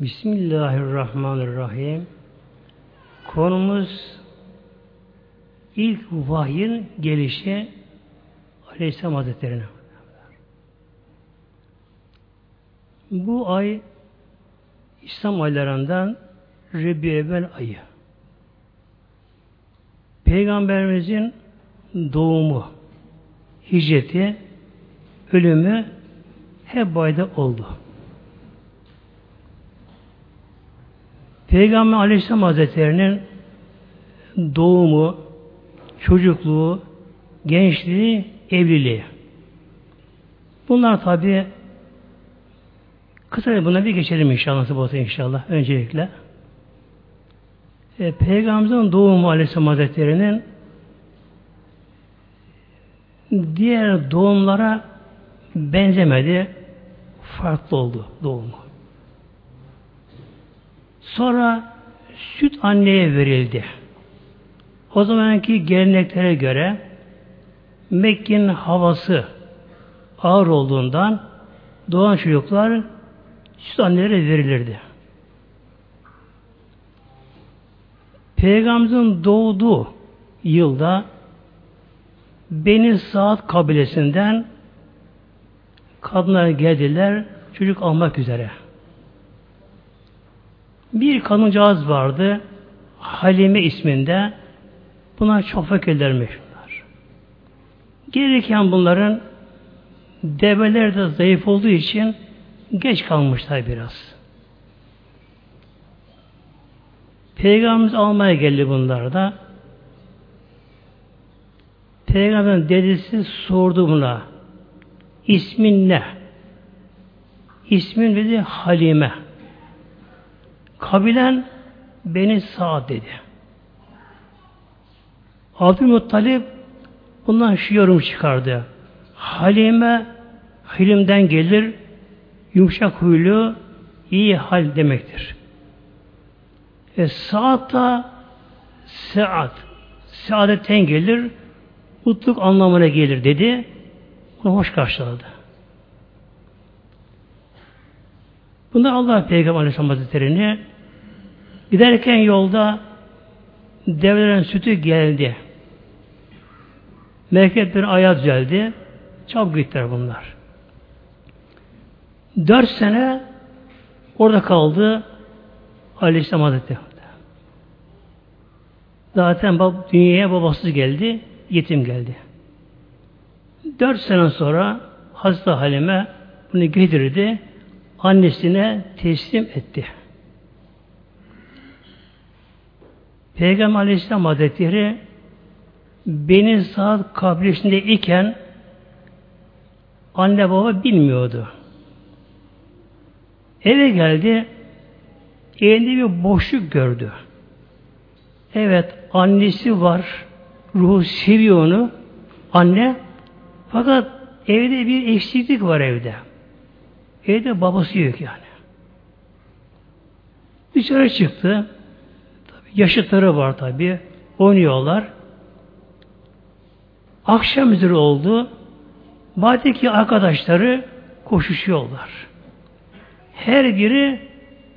Bismillahirrahmanirrahim. Konumuz ilk vahyin gelişi Aleyhisselam Hazretleri'ne. Bu ay İslam aylarından Rebiyevvel ayı. Peygamberimizin doğumu, hicreti, ölümü hep bu ayda oldu. Peygamber Aleyhisselam Hazretleri'nin doğumu, çocukluğu, gençliği, evliliği. Bunlar tabi kısa buna bir geçelim inşallah olsa inşallah öncelikle. E, Peygamberimizin doğumu Aleyhisselam Hazretleri'nin diğer doğumlara benzemedi. Farklı oldu doğumu. Sonra süt anneye verildi. O zamanki geleneklere göre Mekke'nin havası ağır olduğundan doğan çocuklar süt annelere verilirdi. Peygamberimizin doğduğu yılda Beni Saat kabilesinden kadınlar geldiler çocuk almak üzere. Bir kadıncağız vardı Halime isminde Bunlar çok fakirlermiş. Gelirken bunların develer de zayıf olduğu için geç kalmışlar biraz. Peygamberimiz almaya geldi bunlar da. Peygamberin dedesi sordu buna. İsmin ne? İsmin dedi Halime. Kabilen beni sağ dedi. Abdülmuttalip bundan şu yorum çıkardı. Halime hilimden gelir, yumuşak huylu, iyi hal demektir. E, saat da saat, saadetten gelir, mutluluk anlamına gelir dedi. Bunu hoş karşıladı. Bunlar Allah Peygamber Aleyhisselam Hazretleri'ni giderken yolda develerin sütü geldi. Memleket bir ayağa düzeldi. Çok gittiler bunlar. Dört sene orada kaldı Aleyhisselam Hazretleri. Zaten bab, dünyaya babasız geldi, yetim geldi. Dört sene sonra Hazreti Halime bunu getirdi, annesine teslim etti. Peygamber Aleyhisselam Hazretleri benim saat kabilesinde iken anne baba bilmiyordu. Eve geldi, elinde bir boşluk gördü. Evet, annesi var, ruhu seviyor onu, anne. Fakat evde bir eksiklik var evde. Evde babası yok yani. Dışarı çıktı. Tabii yaşıtları var tabi. Oynuyorlar. Akşam üzeri oldu. Bahdeki arkadaşları koşuşuyorlar. Her biri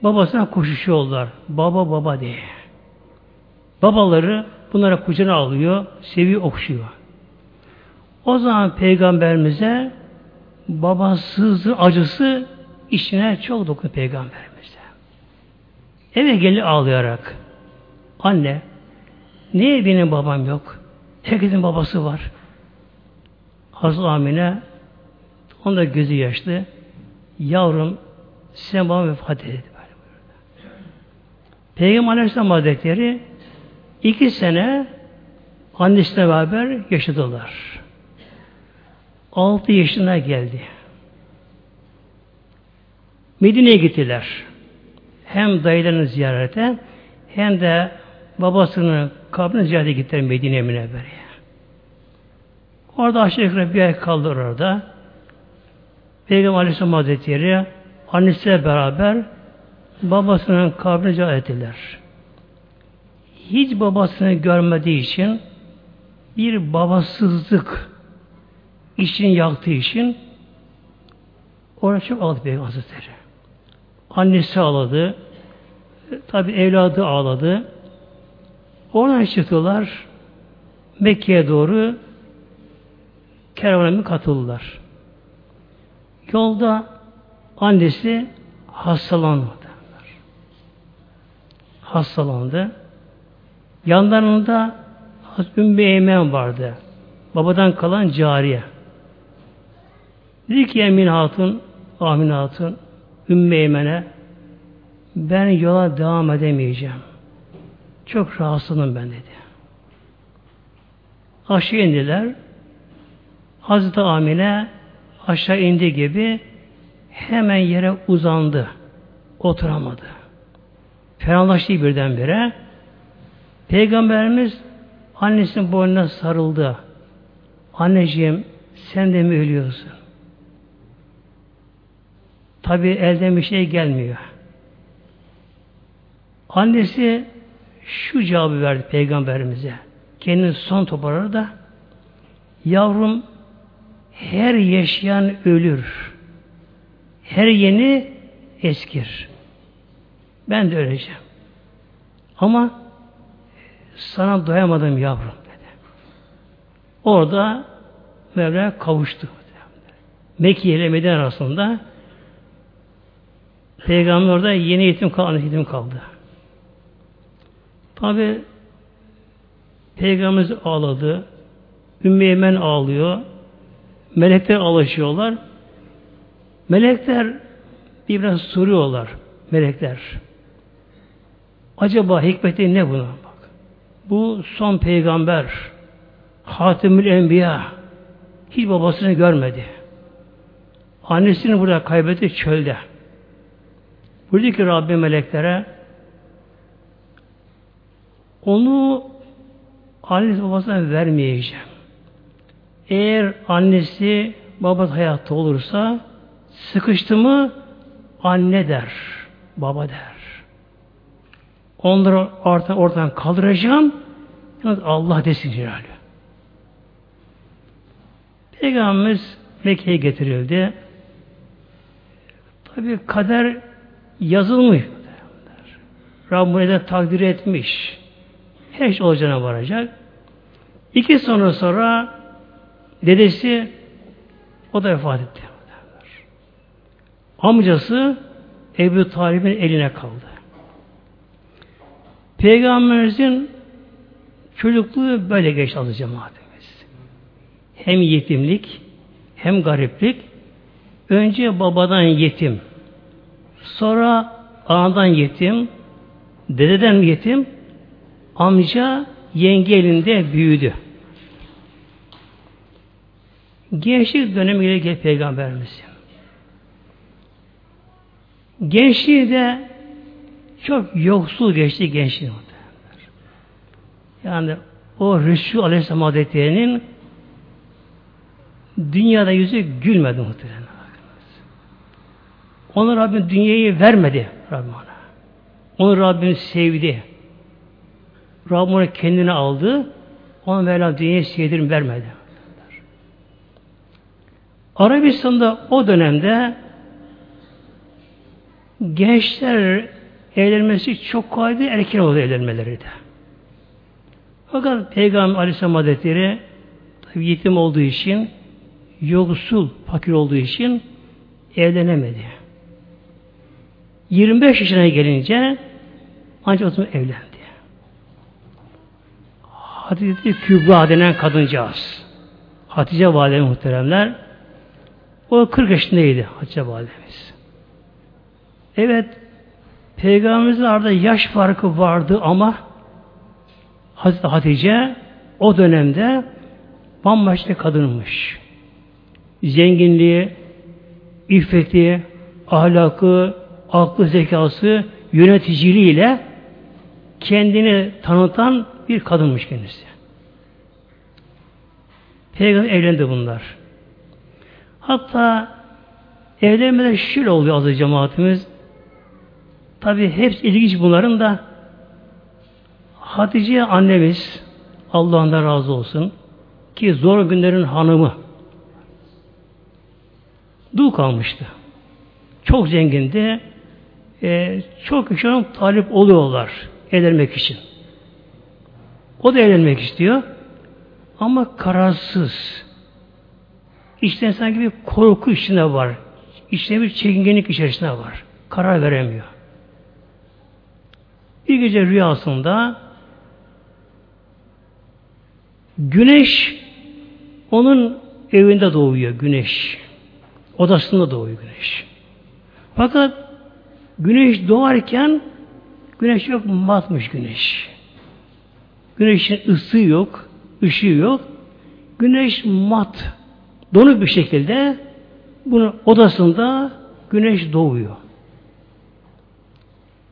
babasına koşuşuyorlar. Baba baba diye. Babaları bunlara kucağına alıyor, seviyor, okşuyor. O zaman peygamberimize babasızlığı acısı içine çok dokunuyor peygamberimize. Eve gelip ağlayarak anne niye benim babam yok? Herkesin babası var. Hazreti Amine onda gözü yaşlı. Yavrum sen bana vefat edildi. Peygamber Aleyhisselam Hazretleri iki sene annesiyle beraber yaşadılar. Altı yaşına geldi. Medine'ye gittiler. Hem dayılarını ziyarete hem de babasının kabrine ziyarete gittiler Medine'ye Münevvere'ye. Orada aşağı yukarı bir ay kaldı orada. Peygamber Aleyhisselam Hazretleri annesiyle beraber babasının kabrine ziyaret ettiler. Hiç babasını görmediği için bir babasızlık için yaktığı için orada çok aldı Peygamber Hazretleri. Annesi ağladı. Tabi evladı ağladı. Oradan çıktılar. Mekke'ye doğru kervana katıldılar. Yolda annesi hastalandı. Hastalandı. Yanlarında Ümmü Eymen vardı. Babadan kalan cariye. Dedi ki Emin Hatun, Amin Hatun, Ümmü ben yola devam edemeyeceğim. Çok rahatsızım ben dedi. Aşağı indiler. Hazreti Amine aşağı indi gibi hemen yere uzandı. Oturamadı. Fenalaştı birdenbire. Peygamberimiz annesinin boynuna sarıldı. Anneciğim sen de mi ölüyorsun? Tabi elden bir şey gelmiyor. Annesi şu cevabı verdi peygamberimize. Kendini son toparladı da yavrum her yaşayan ölür. Her yeni eskir. Ben de öleceğim. Ama sana doyamadım yavrum dedi. Orada Mevla kavuştu. Mekke ile Medine arasında Peygamber orada yeni yetim kaldı, yetim kaldı. Tabi Peygamberimiz ağladı. Ümmü ağlıyor. Melekler alışıyorlar. Melekler bir biraz soruyorlar. Melekler. Acaba hikmeti ne buna? Bak. Bu son peygamber. Hatimül Enbiya. Hiç babasını görmedi. Annesini burada kaybetti çölde. Buradaki Rabbim meleklere onu annesi babasına vermeyeceğim. Eğer annesi babası hayatta olursa sıkıştı mı anne der, baba der. Onları ortadan, ortadan kaldıracağım. Yalnız Allah desin Celaluhu. Peygamberimiz Mekke'ye getirildi. Tabi kader yazılmış. Rabbim takdir etmiş. Her şey olacağına varacak. İki sene sonra dedesi o da vefat etti. Amcası Ebu Talib'in eline kaldı. Peygamberimizin çocukluğu böyle geçti azı cemaatimiz. Hem yetimlik hem gariplik. Önce babadan yetim. Sonra anadan yetim. Dededen yetim. Amca yenge elinde büyüdü. Gençlik dönemiyle gel Peygamberimiz. Gençliği de çok yoksul geçti gençliği. Yani o Resul Aleyhisselam Hazretleri'nin dünyada yüzü gülmedi muhtemelen. Onu Rabbim dünyayı vermedi Rabbim ona. Onu Rabbim sevdi. Rabbim onu kendine aldı. Ona Mevlam dünyayı sevdirim vermedi. Arabistan'da o dönemde gençler evlenmesi çok kolaydı, erken oldu evlenmeleri de. Fakat Peygamber Aleyhisselam Hazretleri tabi yetim olduğu için yoksul, fakir olduğu için evlenemedi. 25 yaşına gelince ancak o zaman evlendi. Hatice Kübra denen kadıncağız. Hatice Valide muhteremler o 40 yaşındaydı Hatice Validemiz. Evet Peygamberimizin arada yaş farkı vardı ama Hazreti Hatice o dönemde bambaşka kadınmış. Zenginliği, iffeti, ahlakı, aklı zekası, yöneticiliğiyle kendini tanıtan bir kadınmış kendisi. Peygamber evlendi bunlar. Hatta evlenmeden şöyle oluyor azı cemaatimiz. Tabi hepsi ilginç bunların da Hatice annemiz Allah'ından razı olsun ki zor günlerin hanımı dul kalmıştı. Çok zengindi. E, çok kişi talip oluyorlar evlenmek için. O da evlenmek istiyor. Ama kararsız. İçten sanki bir korku içinde var. İçinde bir çekingenlik içerisinde var. Karar veremiyor. Bir gece rüyasında güneş onun evinde doğuyor güneş. Odasında doğuyor güneş. Fakat güneş doğarken güneş yok matmış güneş. Güneşin ısı yok, ışığı yok. Güneş mat, donuk bir şekilde bunun odasında güneş doğuyor.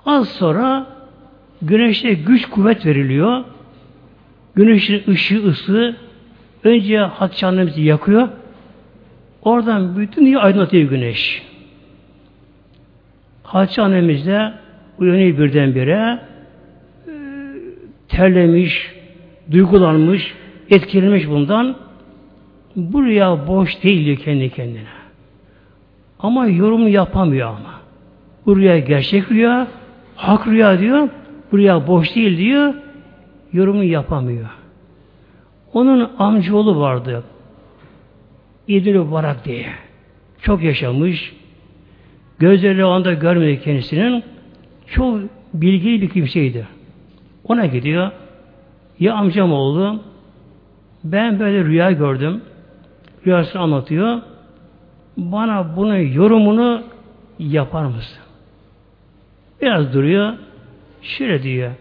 Az sonra güneşe güç kuvvet veriliyor. Güneşin ışığı, ısı önce Hatice yakıyor. Oradan bütün dünya aydınlatıyor güneş. Hatice annemiz de uyanıyor birdenbire e, terlemiş, duygulanmış, etkilenmiş bundan. Bu rüya boş değil diyor kendi kendine. Ama yorum yapamıyor ama. Bu rüya gerçek rüya, hak rüya diyor. Bu rüya boş değil diyor. Yorumu yapamıyor. Onun amcaoğlu vardı. İdil Barak diye. Çok yaşamış. Gözleri o anda görmedi kendisinin. Çok bilgili bir kimseydi. Ona gidiyor. Ya amcam oğlu ben böyle rüya gördüm. Rüyasını anlatıyor. Bana bunun yorumunu yapar mısın? Biraz duruyor. Şöyle diyor.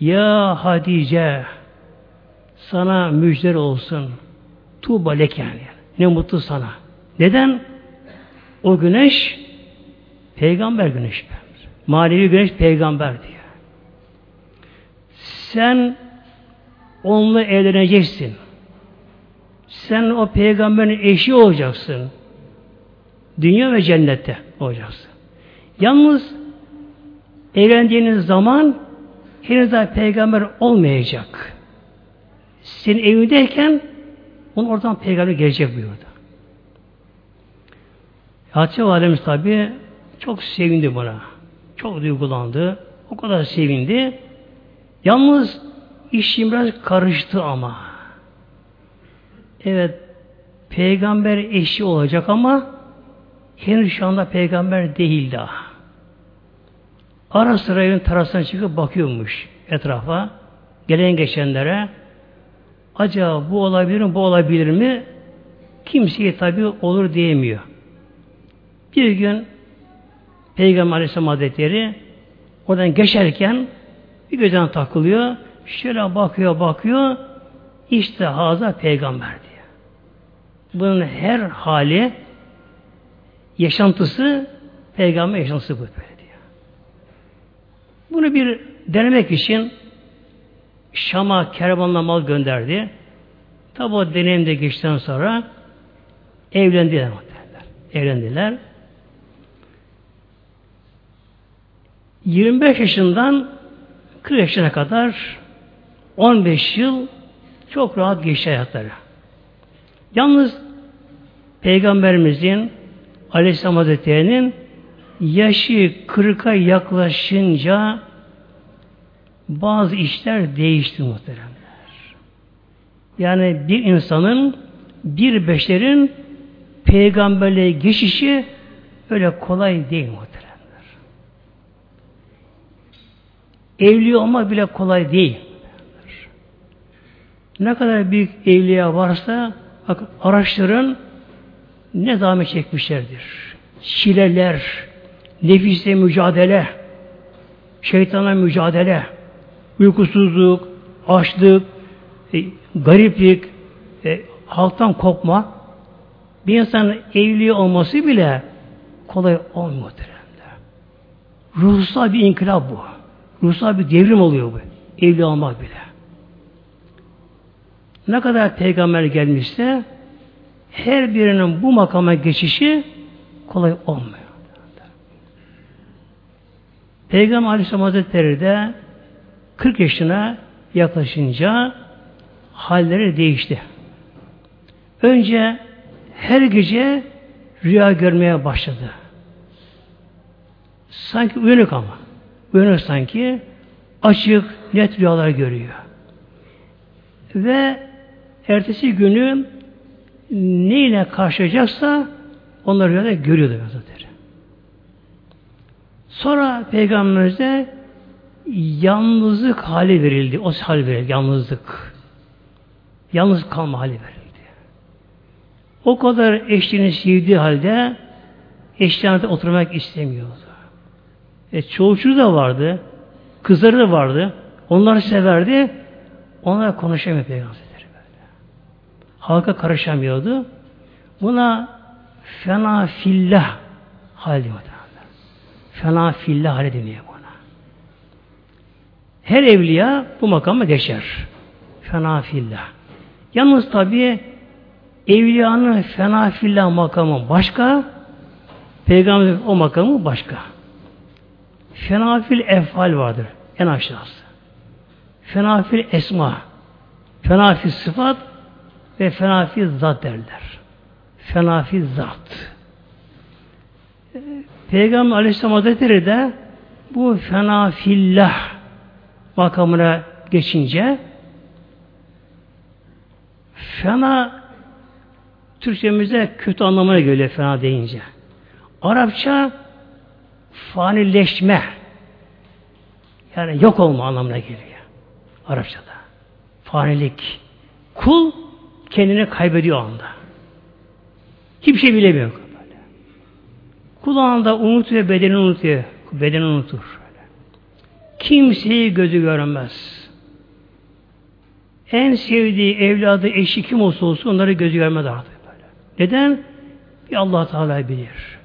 Ya Hadice sana müjder olsun. Tuğba leken. Ne mutlu sana. Neden? O güneş peygamber güneş. Manevi güneş peygamber diyor. Sen onunla evleneceksin. Sen o peygamberin eşi olacaksın. Dünya ve cennette olacaksın. Yalnız evlendiğiniz zaman henüz daha peygamber olmayacak. Senin evindeyken onun oradan peygamber gelecek buyurdu. Hatice Validemiz tabi çok sevindi buna. Çok duygulandı. O kadar sevindi. Yalnız işim biraz karıştı ama. Evet peygamber eşi olacak ama henüz şu anda peygamber değil daha. Ara sıra evin terasına çıkıp bakıyormuş etrafa. Gelen geçenlere acaba bu olabilir mi, bu olabilir mi? Kimseye tabi olur diyemiyor. Bir gün Peygamber Aleyhisselam Hazretleri oradan geçerken bir gözden takılıyor. Şöyle bakıyor, bakıyor. İşte haza peygamber diyor. Bunun her hali yaşantısı peygamber yaşantısı bu böyle. Bunu bir denemek için Şam'a kervanla mal gönderdi. Tabi o deneyimde geçtikten sonra evlendiler muhtemelenler. Evlendiler. 25 yaşından 40 yaşına kadar 15 yıl çok rahat geçti hayatları. Yalnız Peygamberimizin Aleyhisselam Hazretleri'nin yaşı kırka yaklaşınca bazı işler değişti muhteremler. Yani bir insanın bir beşerin peygamberliğe geçişi öyle kolay değil muhteremler. Evli olmak bile kolay değil. Ne kadar büyük evliya varsa bak araştırın ne zahmet çekmişlerdir. Çileler, nefisle mücadele, şeytana mücadele, uykusuzluk, açlık, e, gariplik, e, halktan kopma, bir insanın evli olması bile kolay olmuyor. Ruhsal bir inkılap bu. Ruhsal bir devrim oluyor bu. Evli olmak bile. Ne kadar peygamber gelmişse her birinin bu makama geçişi kolay olmuyor. Peygamber Aleyhisselam Hazretleri de 40 yaşına yaklaşınca halleri değişti. Önce her gece rüya görmeye başladı. Sanki uyanık ama. Uyanık sanki. Açık, net rüyalar görüyor. Ve ertesi günü neyle karşılayacaksa onları rüyada görüyordu Hazretleri. Sonra Peygamberimize yalnızlık hali verildi. O hal verildi. Yalnızlık. Yalnız kalma hali verildi. O kadar eşliğini sevdiği halde eşlerinde oturmak istemiyordu. E, çoğu da vardı. Kızları da vardı. Onları severdi. Onlara konuşamıyor Peygamberleri böyle. Halka karışamıyordu. Buna fena fillah hal diyor. Fena fillah hali deniyor buna. Her evliya bu makama geçer. Fena fillah. Yalnız tabi evliyanın fena fillah makamı başka, peygamberin o makamı başka. Fenafil efal vardır. En aşağısı. Fenafil esma. Fenafil sıfat ve fenafil zat derler. Fenafil zat. Peygamber Aleyhisselam Hazretleri de bu fenafillah makamına geçince fena Türkçemize kötü anlamına geliyor fena deyince. Arapça fanileşme yani yok olma anlamına geliyor. Arapçada. Fanilik. Kul kendini kaybediyor anda. Hiçbir şey bilemiyor. Böyle. Kul anda unutuyor, bedeni unutuyor. Bedeni unutur. Kimseyi gözü görmez. En sevdiği evladı, eşi kim olsa olsun onları gözü görmez artık böyle. Neden? Bir Allah Teala bilir.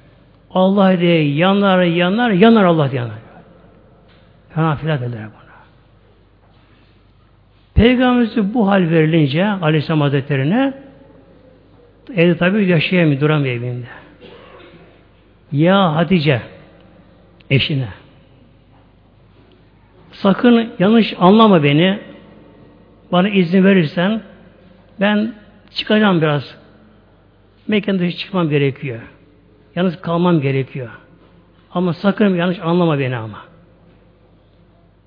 Allah diye yanar yanar yanar Allah diye yanar. Fena filan derler buna. Peygamberimiz bu hal verilince Aleyhisselam Hazretleri'ne evde tabi yaşayamıyor, duramıyor evinde. Ya Hatice eşine sakın yanlış anlama beni bana izin verirsen ben çıkacağım biraz. Mekan dışı çıkmam gerekiyor. Yalnız kalmam gerekiyor. Ama sakın yanlış anlama beni ama.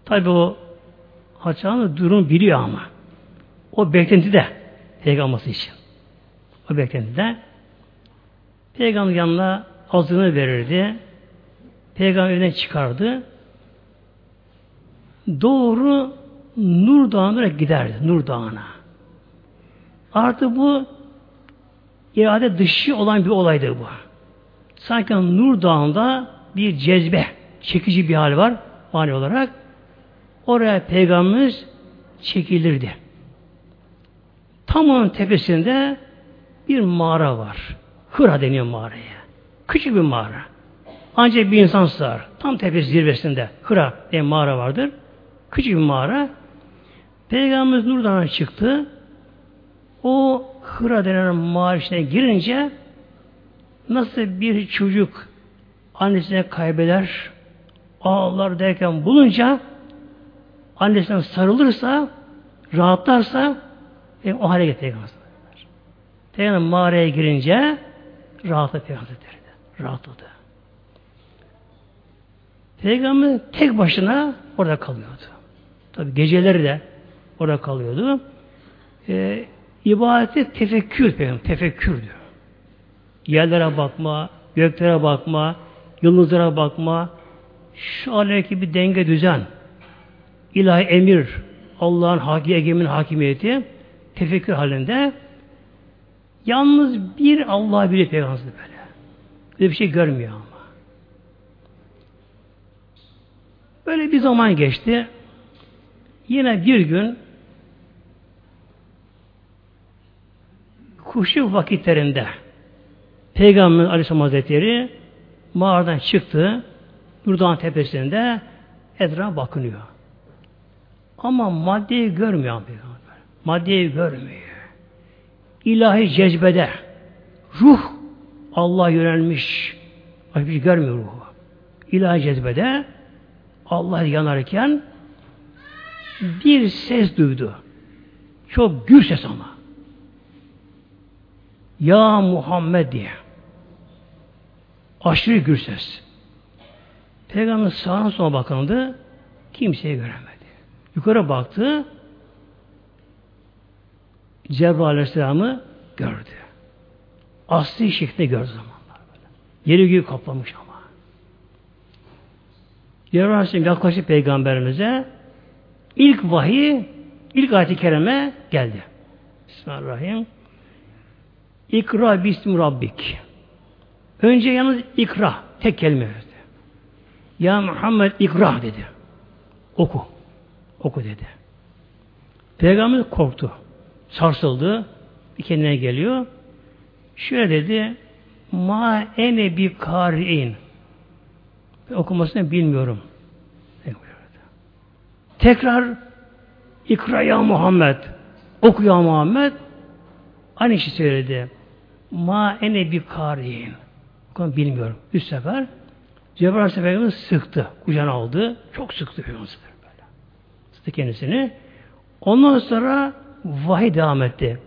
Tabi o Haçan'ın durum biliyor ama. O beklentide peygamberisi için. O beklentide peygamber yanına azını verirdi. Peygamber evden çıkardı. Doğru Nur Dağı'na giderdi. Nur Dağı'na. Artık bu irade dışı olan bir olaydı bu. Sanki Nur Dağı'nda bir cezbe, çekici bir hal var mani olarak. Oraya Peygamberimiz çekilirdi. Tam onun tepesinde bir mağara var. Hıra deniyor mağaraya. Küçük bir mağara. Ancak bir insan sığar. Tam tepesi zirvesinde Hıra diye mağara vardır. Küçük bir mağara. Peygamberimiz Nurdan'a çıktı. O Hıra denen mağara içine girince nasıl bir çocuk annesine kaybeder, ağlar derken bulunca annesine sarılırsa, rahatlarsa e, o hale getirir Peygamber. mağaraya girince rahatladı Peygamber Rahatladı. Peygamber tek başına orada kalıyordu. Tabi geceleri de orada kalıyordu. Ee, ibadeti tefekkür Peygamber, tefekkür diyor. Yerlere bakma, göklere bakma, yıldızlara bakma, şu alemdeki bir denge düzen, ilahi emir, Allah'ın haki egemin hakimiyeti tefekkür halinde yalnız bir Allah bilir peygamber böyle. Böyle bir şey görmüyor ama. Böyle bir zaman geçti. Yine bir gün kuşu vakitlerinde Peygamber Aleyhisselam Hazretleri mağaradan çıktı. Nurdağın tepesinde etrafa bakınıyor. Ama maddeyi görmüyor Peygamber. Maddeyi görmüyor. İlahi cezbede ruh Allah yönelmiş. Başka bir şey görmüyor ruhu. İlahi cezbede Allah yanarken bir ses duydu. Çok gür ses ama. Ya Muhammed diye. Aşırı gür ses. Peygamber sağına sola bakındı. Kimseyi göremedi. Yukarı baktı. Cebrail Aleyhisselam'ı gördü. Asli şeklinde gördü zamanlar. Böyle. Yeri göğü kaplamış ama. Cebrail Aleyhisselam yaklaşık peygamberimize ilk vahiy, ilk ayet-i kerime geldi. Bismillahirrahmanirrahim. İkra bismi rabbik. Önce yalnız ikra. Tek kelime verdi. Ya Muhammed ikra dedi. Oku. Oku dedi. Peygamber korktu. Sarsıldı. Kendine geliyor. Şöyle dedi. Ma ene bi kari'in. Okumasını bilmiyorum. Tekrar ikra ya Muhammed. Oku ya Muhammed. Aynı şey söyledi. Ma ene bi kari'in. Bilmiyorum. Üç sefer. Cebrail Aleyhisselam sıktı. Kucağına aldı. Çok sıktı Peygamber böyle. Sıktı kendisini. Ondan sonra vahiy devam etti.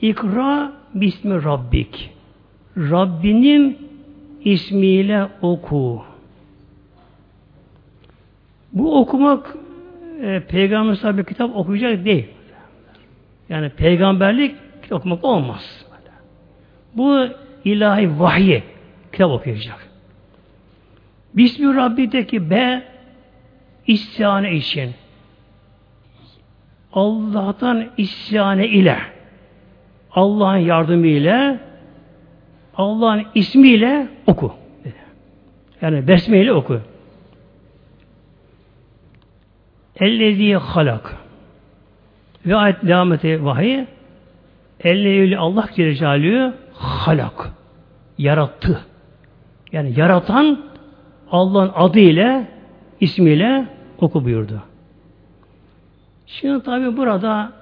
İkra bismi Rabbik. Rabbinin ismiyle oku. Bu okumak e, peygamber sahibi kitap okuyacak değil. Yani peygamberlik okumak olmaz. Bu ilahi vahyi kitap okuyacak. Bismi Rabbi'deki B isyane için Allah'tan isyane ile Allah'ın yardımı ile Allah'ın ismiyle oku. Yani besmeyle oku. Ellezî halak. Ve ayet devam eti vahiy. Ellezî Allah Celle halak. Yarattı. Yani yaratan Allah'ın adıyla ismiyle oku buyurdu. Şimdi tabi burada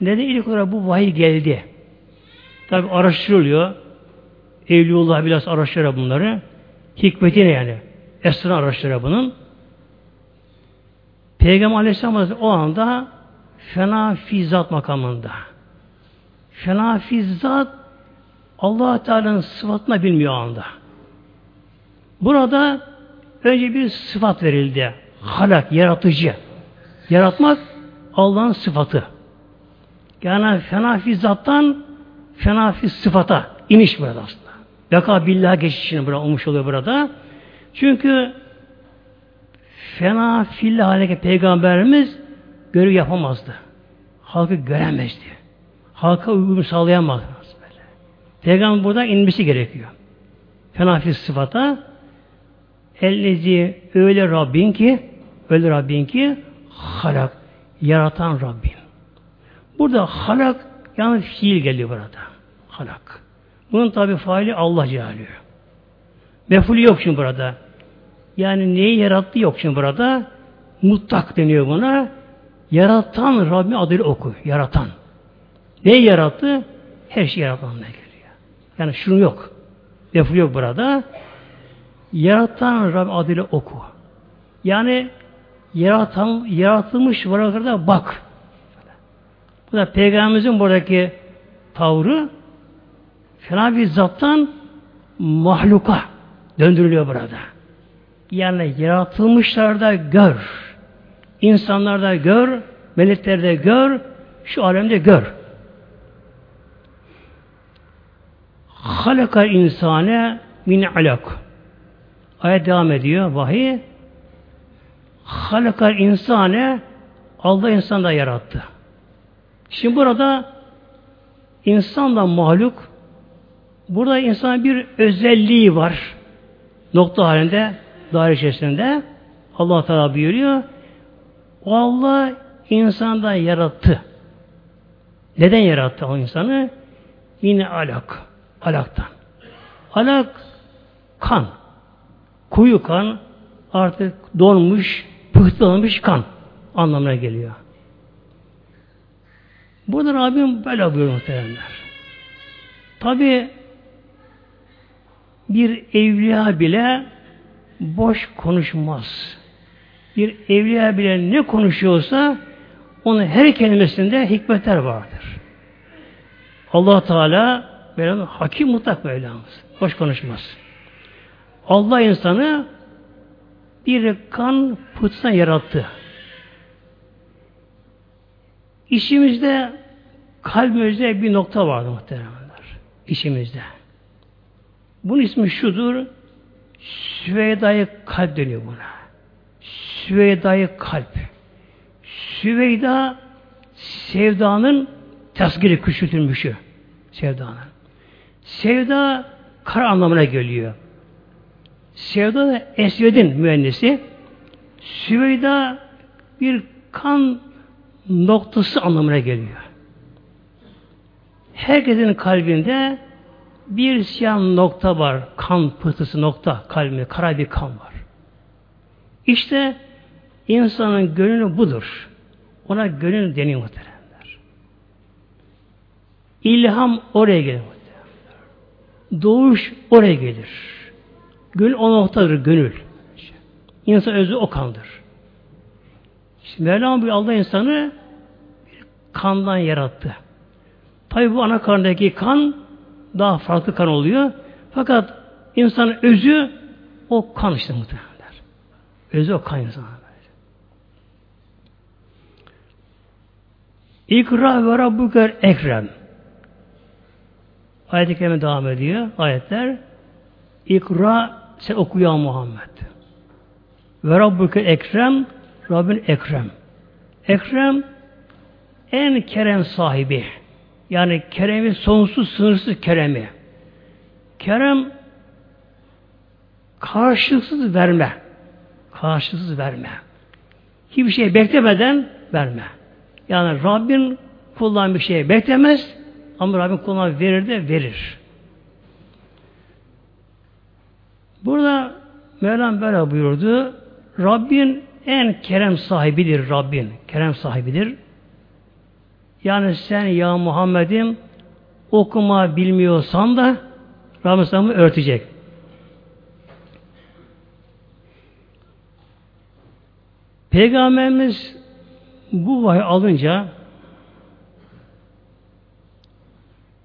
neden ilk olarak bu vahiy geldi? Tabi araştırılıyor. Evliullah biraz araştırıyor bunları. Hikmeti ne yani? Esra araştırıyor bunun. Peygamber Aleyhisselam Hazretleri o anda fena fizat makamında. Fena fizat allah Teala'nın sıfatını bilmiyor anda. Burada önce bir sıfat verildi. Halak, yaratıcı. Yaratmak Allah'ın sıfatı. Yani fenafi zattan fenafi sıfata iniş burada aslında. Beka billah geçişini burada olmuş oluyor burada. Çünkü fena fillah haline peygamberimiz görev yapamazdı. Halkı göremezdi. Halka uyum sağlayamazdı. Peygamber burada inmesi gerekiyor. Fenafi sıfata Ellezi öyle Rabbin ki öyle Rabbin ki halak yaratan Rabbin. Burada halak yani fiil geliyor burada. Halak. Bunun tabi faili Allah cehalıyor. Mefulü yok şimdi burada. Yani neyi yarattı yok şimdi burada. Mutlak deniyor buna. Yaratan Rabbin adıyla oku. Yaratan. Neyi yarattı? Her şeyi yaratanına geliyor. Yani şunu yok. Mefulü yok burada. Yaratan Rabbin adıyla oku. Yani yaratan, yaratılmış varlıklara bak. Bu da Peygamberimizin buradaki tavrı fena bir zattan mahluka döndürülüyor burada. Yani yaratılmışlarda gör. İnsanlarda gör, meleklerde gör, şu alemde gör. Halaka insane min alak. Ayet devam ediyor vahiy. Halakal insane Allah insan da yarattı. Şimdi burada insan da mahluk burada insan bir özelliği var. Nokta halinde daire içerisinde Allah Teala buyuruyor. O Allah insandan yarattı. Neden yarattı o insanı? Yine alak. Alaktan. Alak kan. Kuyu kan artık donmuş, pıhtılanmış kan anlamına geliyor. Burada Rabbim böyle buyuruyor muhteremler. Tabi bir evliya bile boş konuşmaz. Bir evliya bile ne konuşuyorsa onun her kelimesinde hikmetler vardır. Allah Teala böyle hakim mutlak Mevlamız. Boş konuşmaz. Allah insanı bir kan pıhtısına yarattı. İşimizde kalbimizde bir nokta vardı muhtemelenler. İşimizde. Bunun ismi şudur. Süveyda'yı kalp deniyor buna. Süveyda'yı kalp. Süveyda sevdanın tasgiri küçültülmüşü. Sevdanın. Sevda kara anlamına geliyor. Sevda da Esved'in mühendisi. Süveyda bir kan noktası anlamına geliyor. Herkesin kalbinde bir siyah nokta var. Kan pıhtısı nokta kalbinde. Kara bir kan var. İşte insanın gönlü budur. Ona gönül deniyor muhteremler. İlham oraya muhteremler. Doğuş oraya gelir. Gönül o noktadır, gönül. İnsan özü o kandır. Şimdi Mevlam bir Allah insanı kandan yarattı. Tabi bu ana karnındaki kan daha farklı kan oluyor. Fakat insanın özü o kan işte muhtemelen. Özü o kan insanı. İkra ve rabbuker ekrem. Ayet-i Kerime devam ediyor. Ayetler. İkra sen oku ya Muhammed. Ve rabbuker ekrem Rabbin ekrem. Ekrem en kerem sahibi. Yani keremi sonsuz sınırsız keremi. Kerem karşılıksız verme. Karşılıksız verme. Hiçbir şey beklemeden verme. Yani Rabbin kullan bir şey beklemez ama Rabbin kullan verir de verir. Burada Mevlam böyle buyurdu. Rabbin en kerem sahibidir Rabbin. Kerem sahibidir. Yani sen ya Muhammed'im okuma bilmiyorsan da Rabbim sana örtecek. Peygamberimiz bu vahiy alınca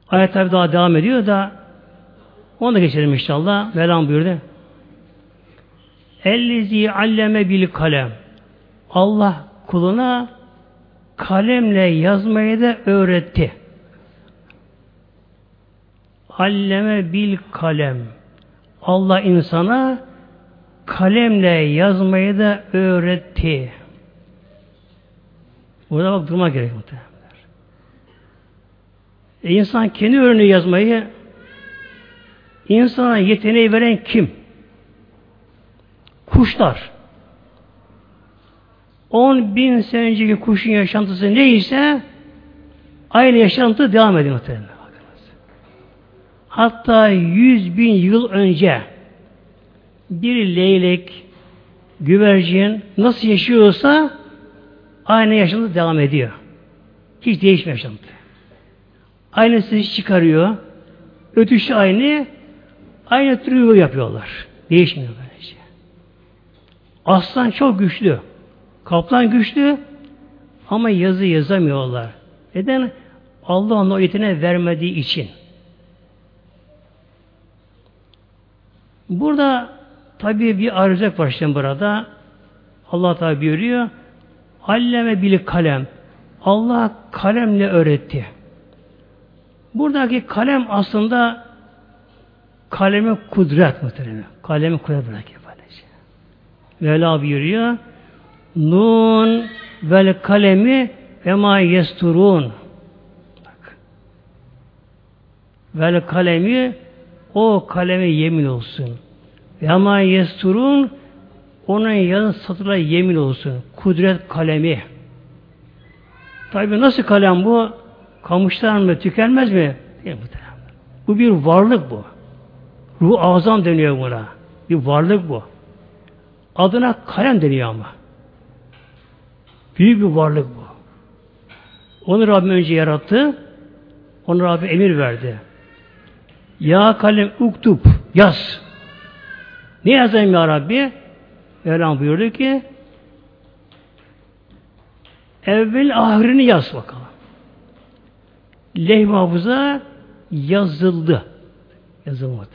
ayet tabi daha devam ediyor da onu da geçelim inşallah. Velam buyurdu. Ellezi alleme bil kalem. Allah kuluna kalemle yazmayı da öğretti. Alleme bil kalem. Allah insana kalemle yazmayı da öğretti. Burada bak durma gerek muhtemelen. E insan kendi öğrenir yazmayı insana yeteneği veren kim? Kuşlar. 10 bin sene önceki kuşun yaşantısı neyse aynı yaşantı devam ediyor muhtemelen. Hatta 100 bin yıl önce bir leylek, güvercin nasıl yaşıyorsa aynı yaşantı devam ediyor. Hiç değişmiyor yaşantı. Aynı ses çıkarıyor. Ötüşü aynı. Aynı tür yol yapıyorlar. Değişmiyor böylece. Aslan çok güçlü. Kaplan güçlü ama yazı yazamıyorlar. Neden? Allah ona o vermediği için. Burada tabii bir arızak var işte burada. Allah tabi buyuruyor. Alleme bil kalem. Allah kalemle öğretti. Buradaki kalem aslında kalemi kudret muhtemelen. Kalemi kudret bırakıyor böylece. Mevla buyuruyor. Nun vel kalemi ve ma yesturun. Bak. Vel kalemi o kaleme yemin olsun. Ve ma yesturun onun yazın satırla yemin olsun. Kudret kalemi. Tabi nasıl kalem bu? Kamışlar mı? Tükenmez mi? Değil Bu bir varlık bu. Ruh azam deniyor buna. Bir varlık bu. Adına kalem deniyor ama. Büyük bir varlık bu. Onu Rabbim önce yarattı. Onu Rabbim emir verdi. Ya kalem uktub yaz. Ne yazayım ya Rabbi? Mevlam buyurdu ki evvel ahirini yaz bakalım. Leh hafıza yazıldı. Yazılmadı.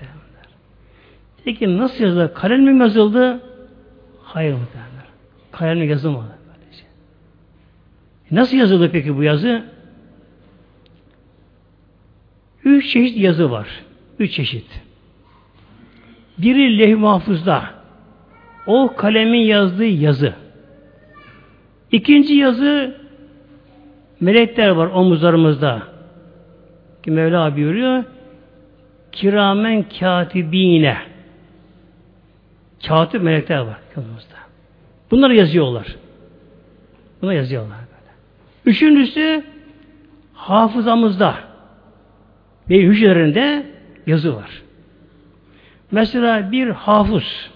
Peki nasıl yazıldı? Kalem mi yazıldı? Hayır muhtemelen. Kalemle yazılmadı. Böylece. Nasıl yazıldı peki bu yazı? Üç çeşit yazı var. Üç çeşit. Biri leh mahfuzda. O kalemin yazdığı yazı. İkinci yazı melekler var omuzlarımızda. Ki Mevla buyuruyor kiramen katibine katip melekler var yanımızda. Bunları yazıyorlar. Bunları yazıyorlar böyle. Üçüncüsü hafızamızda ve hücrelerinde yazı var. Mesela bir hafız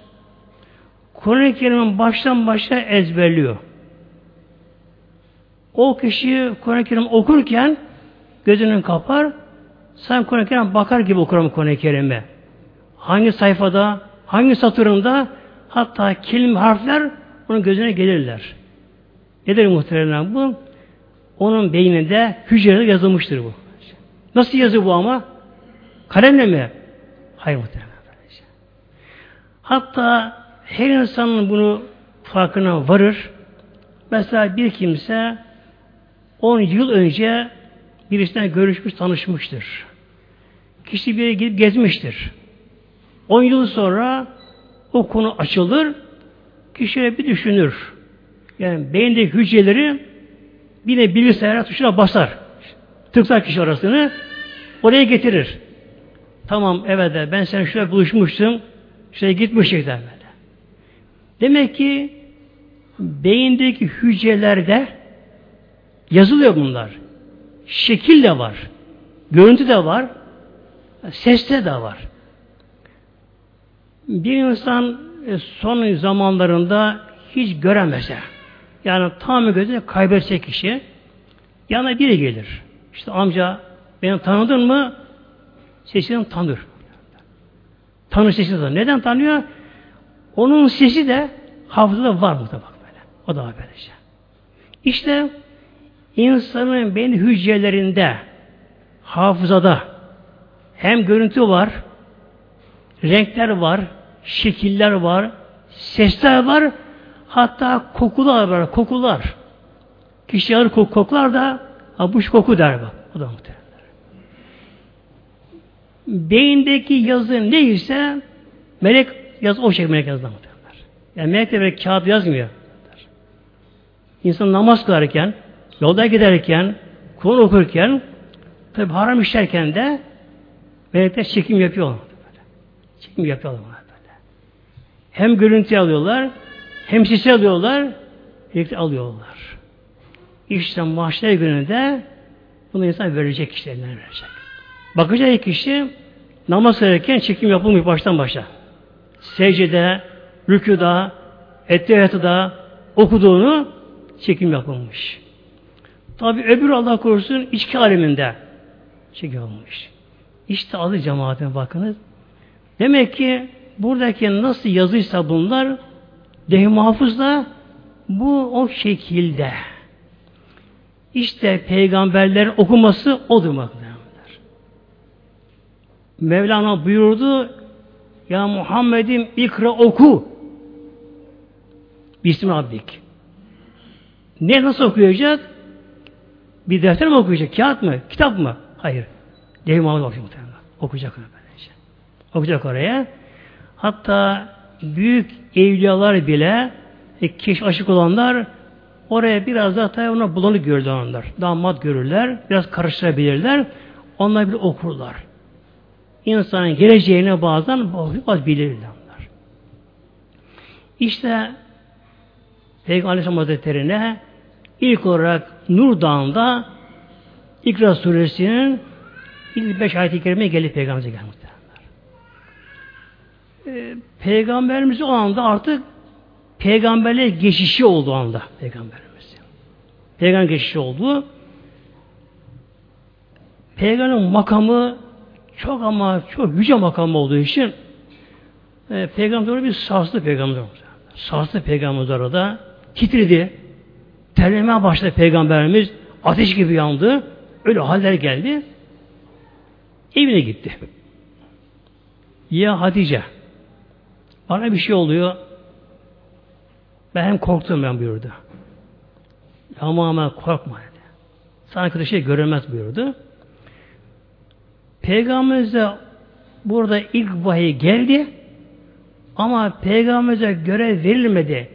Kur'an-ı Kerim'in baştan başa ezberliyor. O kişi Kur'an-ı Kerim okurken gözünün kapar, sen Kur'an-ı Kerim bakar gibi okurum Kur'an-ı Kerim'e. Hangi sayfada, hangi satırında hatta kelime harfler onun gözüne gelirler. Nedir muhtemelen bu? Onun beyninde hücrede yazılmıştır bu. Nasıl yazı bu ama? Kalemle mi? Hayır muhtemelen. Hatta her insanın bunu farkına varır. Mesela bir kimse 10 yıl önce birisinden görüşmüş, tanışmıştır. Kişi bir yere gidip gezmiştir. 10 yıl sonra o konu açılır, kişiye bir düşünür. Yani beyindeki hücreleri bir de bilgisayara tuşuna basar. Tıklar kişi arasını oraya getirir. Tamam evet de ben sen şöyle buluşmuştum. Şöyle gitmiştik der böyle. Demek ki beyindeki hücrelerde yazılıyor bunlar. Şekil de var. Görüntü de var. Seste de var. Bir insan e, son zamanlarında hiç göremese, yani tam gözü kaybetse kişi, yana biri gelir. İşte amca beni tanıdın mı? Sesini tanır. Tanır sesini tanır. Neden tanıyor? Onun sesi de hafızada var mı bak böyle. O da böylece. İşte insanın beyin hücrelerinde hafızada hem görüntü var, renkler var, şekiller var, sesler var, hatta kokular var, kokular. Kişi ağır kok koklar da abuş koku der bak. O da muhtemelen. Beyindeki yazı neyse melek yaz o şekilde melek yazdı muhtemelen. Yani melek de böyle kağıt yazmıyor. İnsan namaz kılarken, yolda giderken, Kur'an okurken, tabi haram işlerken de melekler çekim yapıyor. Çekim yapıyorlar böyle. Hem görüntü alıyorlar, hem sesi alıyorlar, birlikte alıyorlar. İşte mahşer gününde bunu insan verecek eline verecek. Bakacak kişi namaz kılarken çekim yapılmıyor baştan başa. Secde, rükuda, etteyatıda okuduğunu çekim yapılmış. Tabi öbür Allah korusun içki aleminde çekim yapılmış. İşte adı cemaatine bakınız. Demek ki buradaki nasıl yazıysa bunlar dehi mahfuzda bu o şekilde. İşte peygamberlerin okuması odur muhtemelenler. Mevlana buyurdu ya Muhammed'im ikra oku. Bismi. Ne nasıl okuyacak? Bir defter mi okuyacak? Kağıt mı? Kitap mı? Hayır. Dev Muhammed okuyacak muhtemelen. Okuyacak onu böylece. Okuyacak oraya. Hatta büyük evliyalar bile e, keş aşık olanlar oraya biraz daha tabi ona bulanık görürler onlar. Damat görürler. Biraz karıştırabilirler. Onlar bile okurlar. İnsanın geleceğine bazen bazı bilirler onlar. İşte Peygamber Aleyhisselam Hazretleri'ne ilk olarak Nur Dağı'nda İkra Suresinin ilk beş ayet-i kerime geldi Peygamber'e geldi. Ee, Peygamberimiz o anda artık peygamberle geçişi oldu o anda Peygamberimiz. Peygamber geçişi oldu. Peygamberin makamı çok ama çok yüce makam olduğu için e, peygamber bir sarslı peygamber sarslı peygamber orada titredi. Terlemeye başladı peygamberimiz. Ateş gibi yandı. Öyle haller geldi. Evine gitti. Ya Hatice bana bir şey oluyor. Ben hem korktum ben buyurdu. Ama ama korkma dedi. Sana kötü şey görülmez buyurdu. Peygamberimize burada ilk vahiy geldi ama peygamberimize görev verilmedi.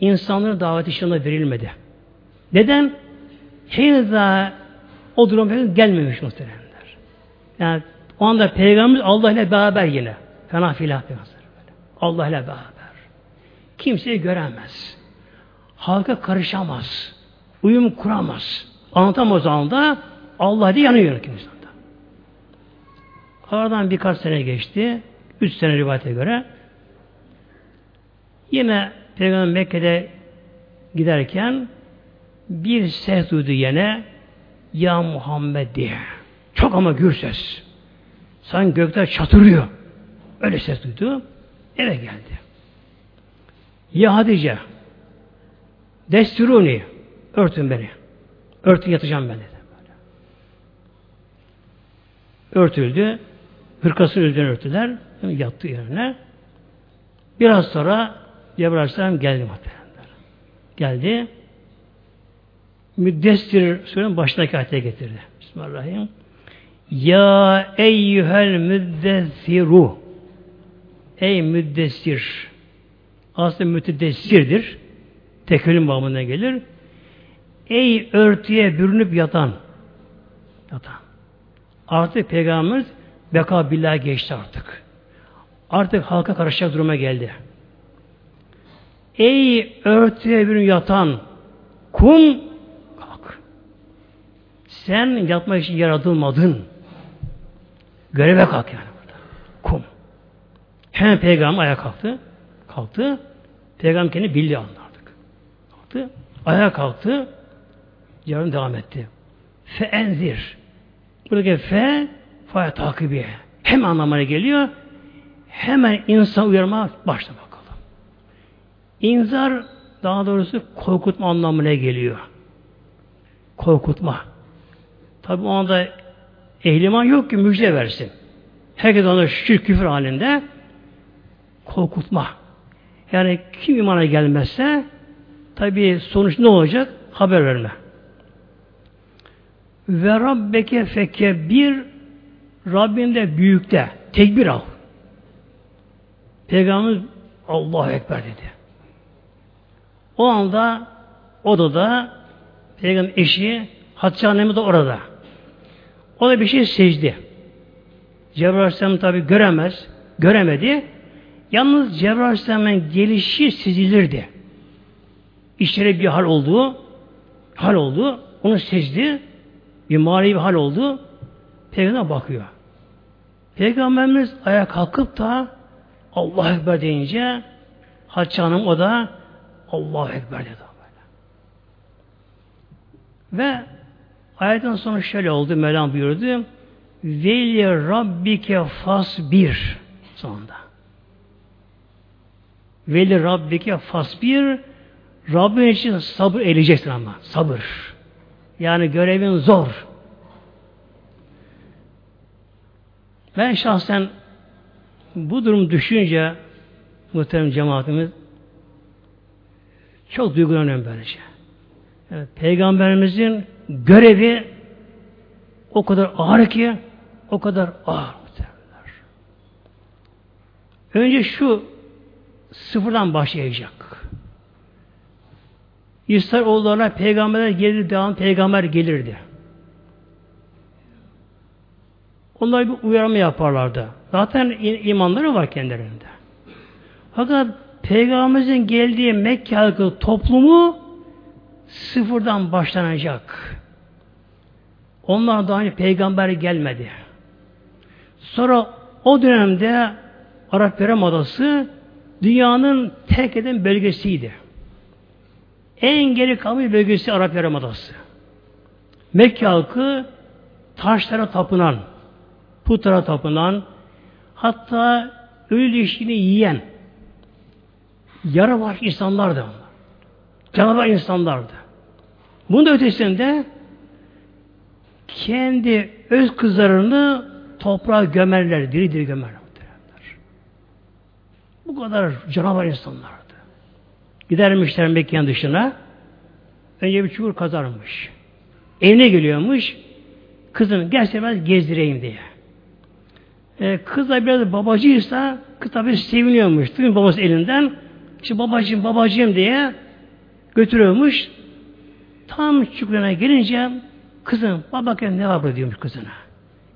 İnsanların daveti işine verilmedi. Neden? Henüz daha o durum gelmemiş muhteremler. Yani o anda peygamberimiz Allah ile beraber yine. Fena filah Allah ile beraber. Kimseyi göremez. Halka karışamaz. Uyum kuramaz. Anlatamaz anda Allah diye yanıyor kimse. Aradan birkaç sene geçti. Üç sene rivayete göre. Yine Peygamber Mekke'de giderken bir ses duydu yine Ya Muhammed diye. Çok ama gür ses. Sanki gökler çatırıyor. Öyle ses duydu. Eve geldi. Ya Hatice Desturuni örtün beni. Örtün yatacağım ben dedi. Örtüldü. Hırkasını üzerine örtüler. Yattı yerine. Biraz sonra Cebrail Aleyhisselam geldi muhtemelen. Geldi. Müddessir surenin başındaki ayete getirdi. Bismillahirrahmanirrahim. Ya eyyühel müddessiru Ey müddessir aslında müteddessirdir. Tekelim babına gelir. Ey örtüye bürünüp yatan yatan. Artık Peygamberimiz beka billah geçti artık. Artık halka karışacak duruma geldi. Ey örtüye bürünüp yatan kum. Sen yatmak için yaratılmadın. Göreve kalk yani burada. Kum. Hemen peygamber ayağa kalktı. Kalktı. Peygamber kendini bildi andı artık. Kalktı. Ayağa kalktı. Yarın devam etti. Fe enzir. Buradaki fe faya takibiye. Hem anlamına geliyor. Hemen insan uyarma başla bakalım. İnzar daha doğrusu korkutma anlamına geliyor. Korkutma. Tabi o anda ehliman yok ki müjde versin. Herkes ona şirk küfür halinde korkutma. Yani kim imana gelmezse tabi sonuç ne olacak? Haber verme. Ve Rabbeke feke bir Rabbinde büyükte tekbir al. Peygamberimiz Allahu Ekber dedi. O anda odada Peygamber eşi Hatice annemi de orada. O da bir şey secdi. Cebrail Aleyhisselam tabi göremez. Göremedi. Yalnız Cebrail Aleyhisselam'ın gelişi sezilirdi. İşleri bir hal oldu. Hal oldu. Onu secdi. Bir manevi hal oldu. Peygamber bakıyor. Peygamberimiz ayağa kalkıp da Allah Ekber deyince Hatice Hanım o da Allah Ekber dedi. Ve ayetten sonra şöyle oldu. Mevlam buyurdu. Veli Rabbike fasbir sonunda. Veli Rabbike fasbir Rabbin için sabır edeceksin ama. Sabır. Yani görevin zor. Ben şahsen bu durum düşünce muhterem cemaatimiz çok duygulanıyorum böylece. Yani Peygamberimizin görevi o kadar ağır ki o kadar ağır muhteremler. Önce şu sıfırdan başlayacak. İsrailoğullarına peygamberler gelirdi, devam peygamber gelirdi. Onlar bir uyarma yaparlardı. Zaten imanları var kendilerinde. Fakat Peygamberimizin geldiği Mekke halkı toplumu sıfırdan başlanacak. Onlar daha önce peygamber gelmedi. Sonra o dönemde Arap Yarımadası dünyanın tek eden bölgesiydi. En geri kalan bölgesi Arap Yarımadası. Mekke halkı taşlara tapınan, putlara tapınan, hatta ölü ilişkini yiyen, yara insanlardı onlar. Canavar insanlardı. Bunun ötesinde kendi öz kızlarını toprağa gömerler, diri diri gömerler. Bu kadar canavar insanlardı. Gidermişler Mekke'nin dışına. Önce bir çukur kazarmış. Evine geliyormuş. Kızım gerçekten gezdireyim diye. Ee, kız da biraz babacıysa kız tabi seviniyormuş. Değil babası elinden? İşte babacığım babacığım diye götürüyormuş. Tam çukuruna gelince kızım bak ne var diyormuş kızına.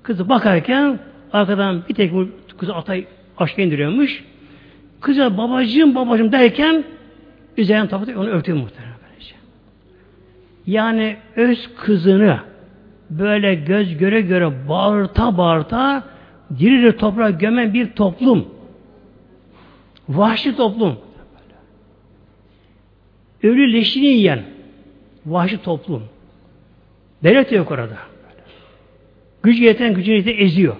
Kızı bakarken arkadan bir tek kızı atay aşağı indiriyormuş. Kıza babacığım babacığım derken üzerine tabi onu öptü muhtemelen. Yani öz kızını böyle göz göre göre bağırta bağırta diri toprağa gömen bir toplum. Vahşi toplum. Ölü leşini yiyen vahşi toplum. Devlet yok orada. Güç yeten gücünü yeten eziyor.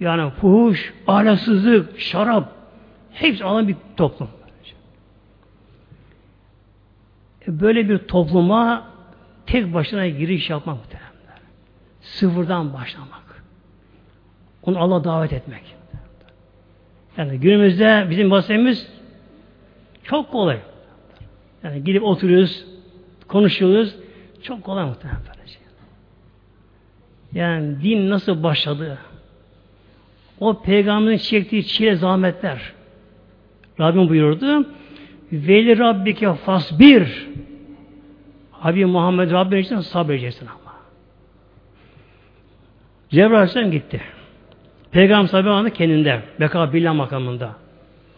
Yani fuhuş, ahlaksızlık, şarap hepsi alan bir toplum. E, böyle bir topluma tek başına giriş yapmak muhtemelen. Sıfırdan başlamak. Onu Allah davet etmek. Yani günümüzde bizim vazifemiz çok kolay. Yani gidip oturuyoruz, konuşuyoruz. Çok kolay muhtemelen. Yani din nasıl başladı? O peygamberin çektiği çile zahmetler. Rabbim buyurdu. Veli Rabbike fasbir. Habib Muhammed Rabbin için sabredeceksin ama. Cebrail Aleyhisselam gitti. Peygamber sahibi kendinde. Beka billah makamında.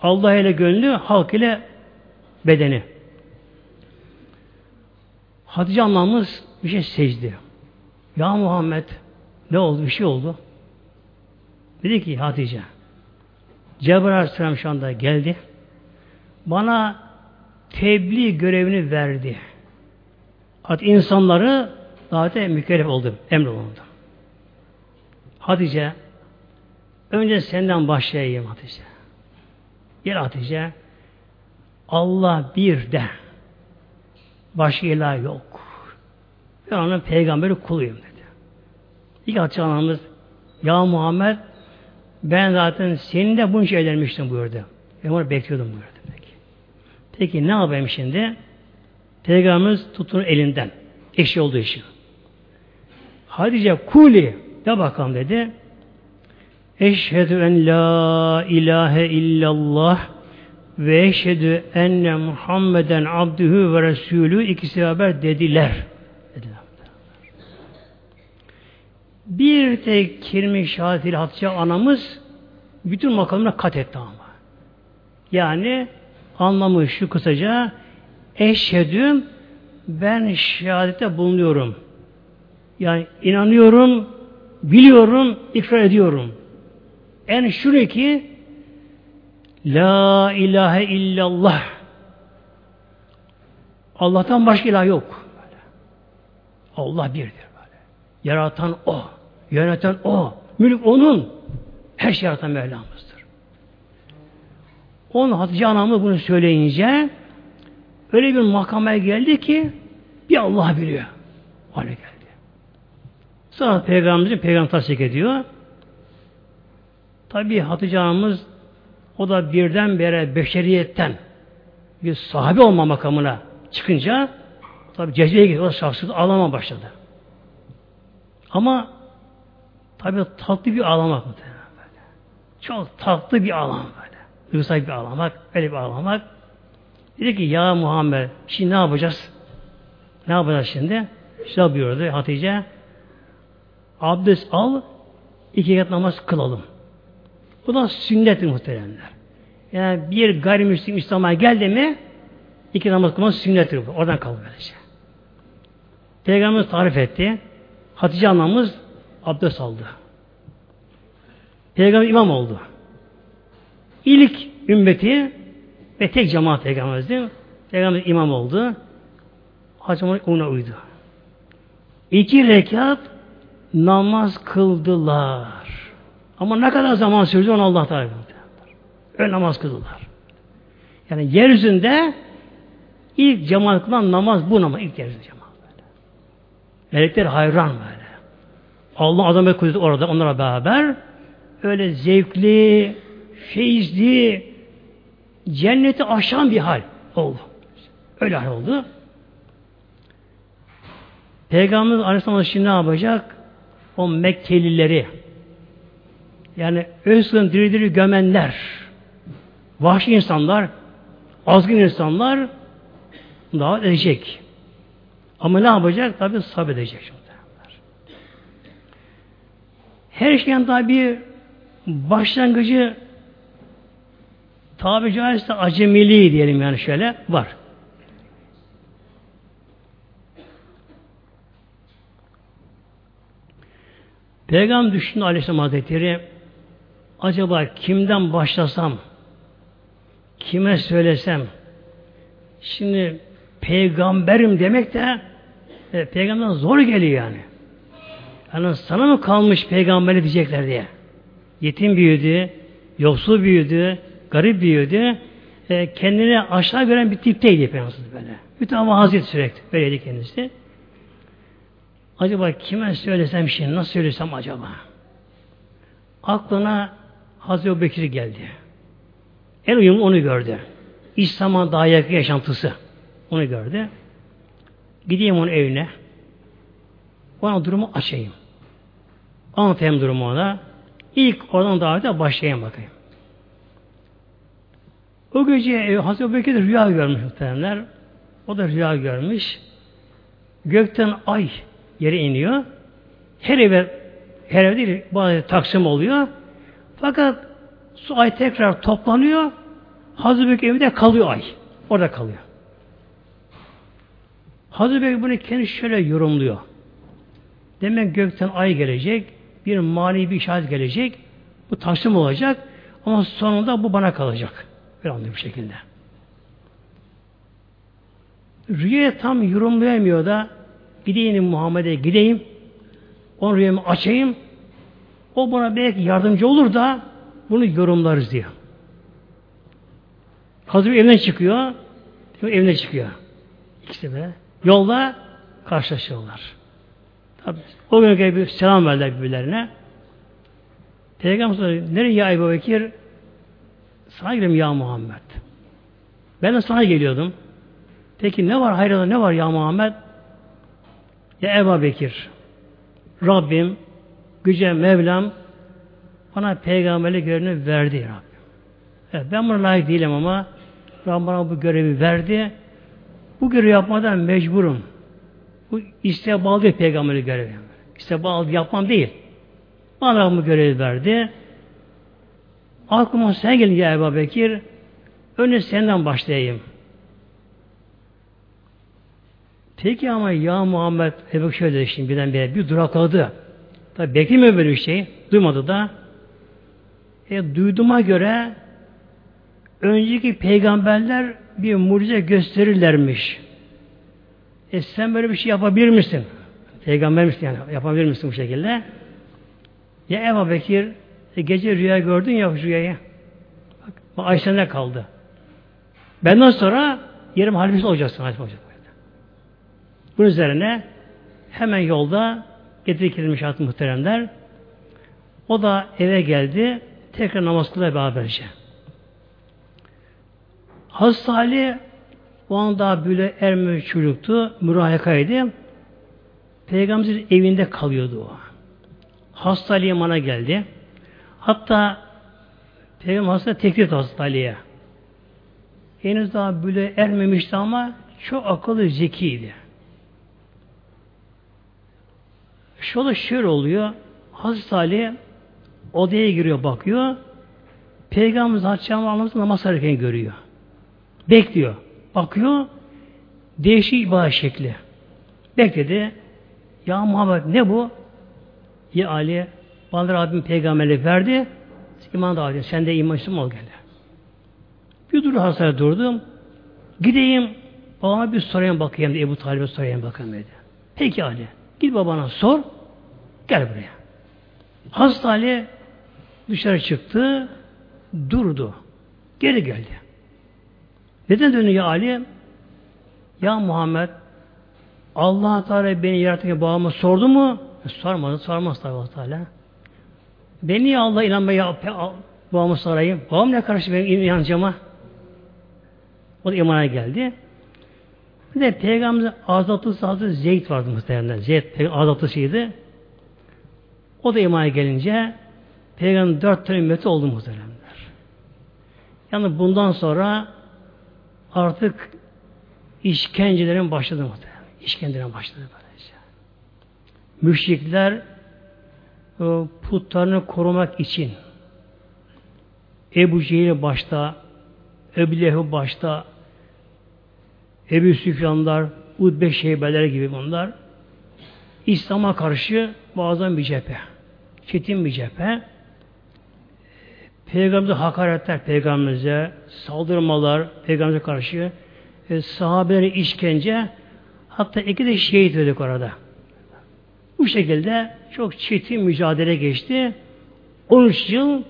Allah ile gönlü, halk ile bedeni. Hatice anlamız bir şey secdi. Ya Muhammed ne oldu? Bir şey oldu. Dedi ki Hatice Cebrail Aleyhisselam şu anda geldi. Bana tebliğ görevini verdi. Hatta insanları davete mükellef oldum. Emrolundum. Hatice önce senden başlayayım Hatice. Gel Hatice Allah bir de başka ilah yok. Ben onun peygamberi kuluyum dedi. İlk Hatice anamız Ya Muhammed ben zaten senin de bunun için evlenmiştim buyurdu. Ben onu bekliyordum buyurdu. Peki, Peki ne yapayım şimdi? Peygamberimiz tutun elinden. Eşi olduğu için. Hadice kuli de bakalım dedi. Eşhedü en la ilahe illallah ve eşhedü enne Muhammeden abdühü ve resulü ikisi beraber dediler. dediler. Bir tek kelime şahadetiyle Hatice anamız bütün makamına kat etti ama. Yani anlamı şu kısaca eşhedü ben şehadete bulunuyorum. Yani inanıyorum, biliyorum, ikrar ediyorum. En şunu ki La ilahe illallah Allah'tan başka ilah yok. Allah birdir. Yaratan O. Yöneten O. Mülk O'nun. Her şey yaratan Mevlamızdır. Onun Hatice anamı bunu söyleyince öyle bir makama geldi ki bir Allah biliyor. Hale geldi. Sonra Peygamberimizin peygamber tasdik ediyor. Tabi Hatice anamız o da birdenbire beşeriyetten bir sahibi olma makamına çıkınca tabi cezbeye gidiyor. O da şahsız ağlama başladı. Ama tabi tatlı bir ağlamak mı? Çok tatlı bir ağlamak böyle. Duygusal bir ağlamak, öyle bir ağlamak. Dedi ki ya Muhammed şimdi ne yapacağız? Ne yapacağız şimdi? İşte buyurdu Hatice abdest al iki kat namaz kılalım. Bu da sünnettir muhteremler. Yani bir gayrimüslim İslam'a geldi mi iki namaz kılmak sünnettir. Oradan kaldı böylece. Peygamberimiz tarif etti. Hatice anamız abdest aldı. Peygamber imam oldu. İlk ümmeti ve tek cemaat peygamberimizdi. Peygamber imam oldu. Hacı ona uydu. İki rekat namaz kıldılar. Ama ne kadar zaman sürdü onu Allah Teala Öyle namaz kıldılar. Yani yeryüzünde ilk cemaat kılan namaz bu namaz. ilk yeryüzünde cemaat böyle. Melekler hayran böyle. Allah adam ve kudreti orada onlara beraber öyle zevkli, feyizli, cenneti aşan bir hal oldu. Öyle hal oldu. Peygamberimiz Aleyhisselam şimdi ne yapacak? O Mekkelileri yani özgün diri diri gömenler vahşi insanlar azgın insanlar davet edecek. Ama ne yapacak? Tabi sabredecek. Her şeyin tabi başlangıcı tabi caizse acemiliği diyelim yani şöyle var. Peygamber düşündü Aleyhisselam Hazretleri acaba kimden başlasam kime söylesem şimdi peygamberim demek de e, peygamberden zor geliyor yani. Yani sana mı kalmış peygamberi diyecekler diye. Yetim büyüdü, yoksul büyüdü, garip büyüdü. E, kendini aşağı gören bir tipteydi Peygamberimiz böyle. Mütevaziyet sürekli. Böyleydi kendisi. Acaba kime söylesem şimdi, nasıl söylesem acaba? Aklına Hazreti Bekir geldi. En uyumlu onu gördü. İslam'a daha yaşantısı. Onu gördü. Gideyim onun evine. Ona durumu açayım. Anlatayım durumu ona. İlk oradan davete başlayayım bakayım. O gece e, Hazreti Bekir de rüya görmüş muhtemelenler. O da rüya görmüş. Gökten ay yere iniyor. Her eve her ev değil bazı taksim oluyor. Fakat su ay tekrar toplanıyor. Hazreti Bekir evde kalıyor ay. Orada kalıyor. Hazreti Bekir bunu kendi şöyle yorumluyor. Demek gökten ay gelecek, bir mani bir işaret gelecek, bu taksim olacak ama sonunda bu bana kalacak. Bir anlıyor bu şekilde. Rüya tam yorumlayamıyor da gideyim Muhammed'e gideyim, onun rüyamı açayım, o bana belki yardımcı olur da bunu yorumlarız diyor. Hazır evden çıkıyor, evine çıkıyor. İkisi de. Yolda karşılaşıyorlar. Tabii, o gün bir selam verdiler birbirlerine. Peygamber soruyor, nereye ya Ebu Bekir? Sana gidelim ya Muhammed. Ben de sana geliyordum. Peki ne var hayırda ne var ya Muhammed? Ya Ebu Bekir, Rabbim, Güce Mevlam bana peygamberlik görevini verdi Rabbim. Evet, ben buna layık değilim ama Rabbim bana bu görevi verdi. Bu görevi yapmadan mecburum. Bu isteğe bağlı değil peygamberlik görevi. İsteğe bağlı yapmam değil. Bana Rabbim bu görevi verdi. Aklıma sen gelin ya Ebu Bekir. Önce senden başlayayım. Peki ama ya Muhammed Ebu şöyle şimdi birdenbire bir durakladı. Tabi beklemiyor böyle bir şey. Duymadı da. E, duyduğuma göre önceki peygamberler bir mucize gösterirlermiş. E sen böyle bir şey yapabilir misin? Peygamber misin yani? Yapabilir misin bu şekilde? Ya Ebu Bekir e, gece rüya gördün ya rüyayı. Bak, Ayşe ne kaldı? Benden sonra yerim halifesi olacaksın. Halifesi olacak. Bunun üzerine hemen yolda getirilmiş artık muhteremler. O da eve geldi. Tekrar namaz kılıyor beraberce. Hazreti Ali o an daha böyle ermiş çocuktu. Mürahakaydı. Peygamberimizin evinde kalıyordu o. Hasta Ali'ye bana geldi. Hatta Peygamber hasta teklif hasta Ali'ye. Henüz daha böyle ermemişti ama çok akıllı, zekiydi. Şöyle şöyle oluyor. Hazreti Ali odaya giriyor, bakıyor. Peygamberimiz Hatice Hanım'ın namaz hareketini görüyor. Bekliyor. Bakıyor. Değişik ibadet şekli. Bekledi. Ya Muhammed ne bu? Ya Ali bana Rabbim peygamberlik verdi. İman da aldım. Sen de iman ol geldi. Bir dur hastaya durdum. Gideyim babama bir sorayım bakayım diye Ebu Talib'e sorayım bakayım dedi. Peki Ali. Git babana sor. Gel buraya. Hazreti Ali dışarı çıktı. Durdu. Geri geldi. Neden dönüyor Ali? Ya Muhammed allah Teala beni yaratırken babama sordu mu? E, sormadı. Sormaz tabi allah Teala. Beni niye Allah'a inanmaya babamı sorayım? Babam ne karşı benim inancıma? O da imana geldi. Bir de Peygamberimizin azatlısı Hazreti Zeyd vardı muhtemelen. Zeyd azatısıydı. O da imana gelince Peygamberin dört tane ümmeti oldu muhteremler. Yani bundan sonra artık işkencelerin başladı muhtemelen. İşkencelerin başladı böylece. Müşrikler putlarını korumak için Ebu Cehil başta, Ebu Leheb başta, Ebu Süfyanlar, Udbe Şeybeler gibi bunlar İslam'a karşı bazen bir cephe. Çetin bir cephe. Peygamber'e hakaretler, peygamberimize saldırmalar, peygamber'e karşı e, sahabeleri işkence hatta iki de şehit verdik orada. Bu şekilde çok çetin mücadele geçti. 13 yıl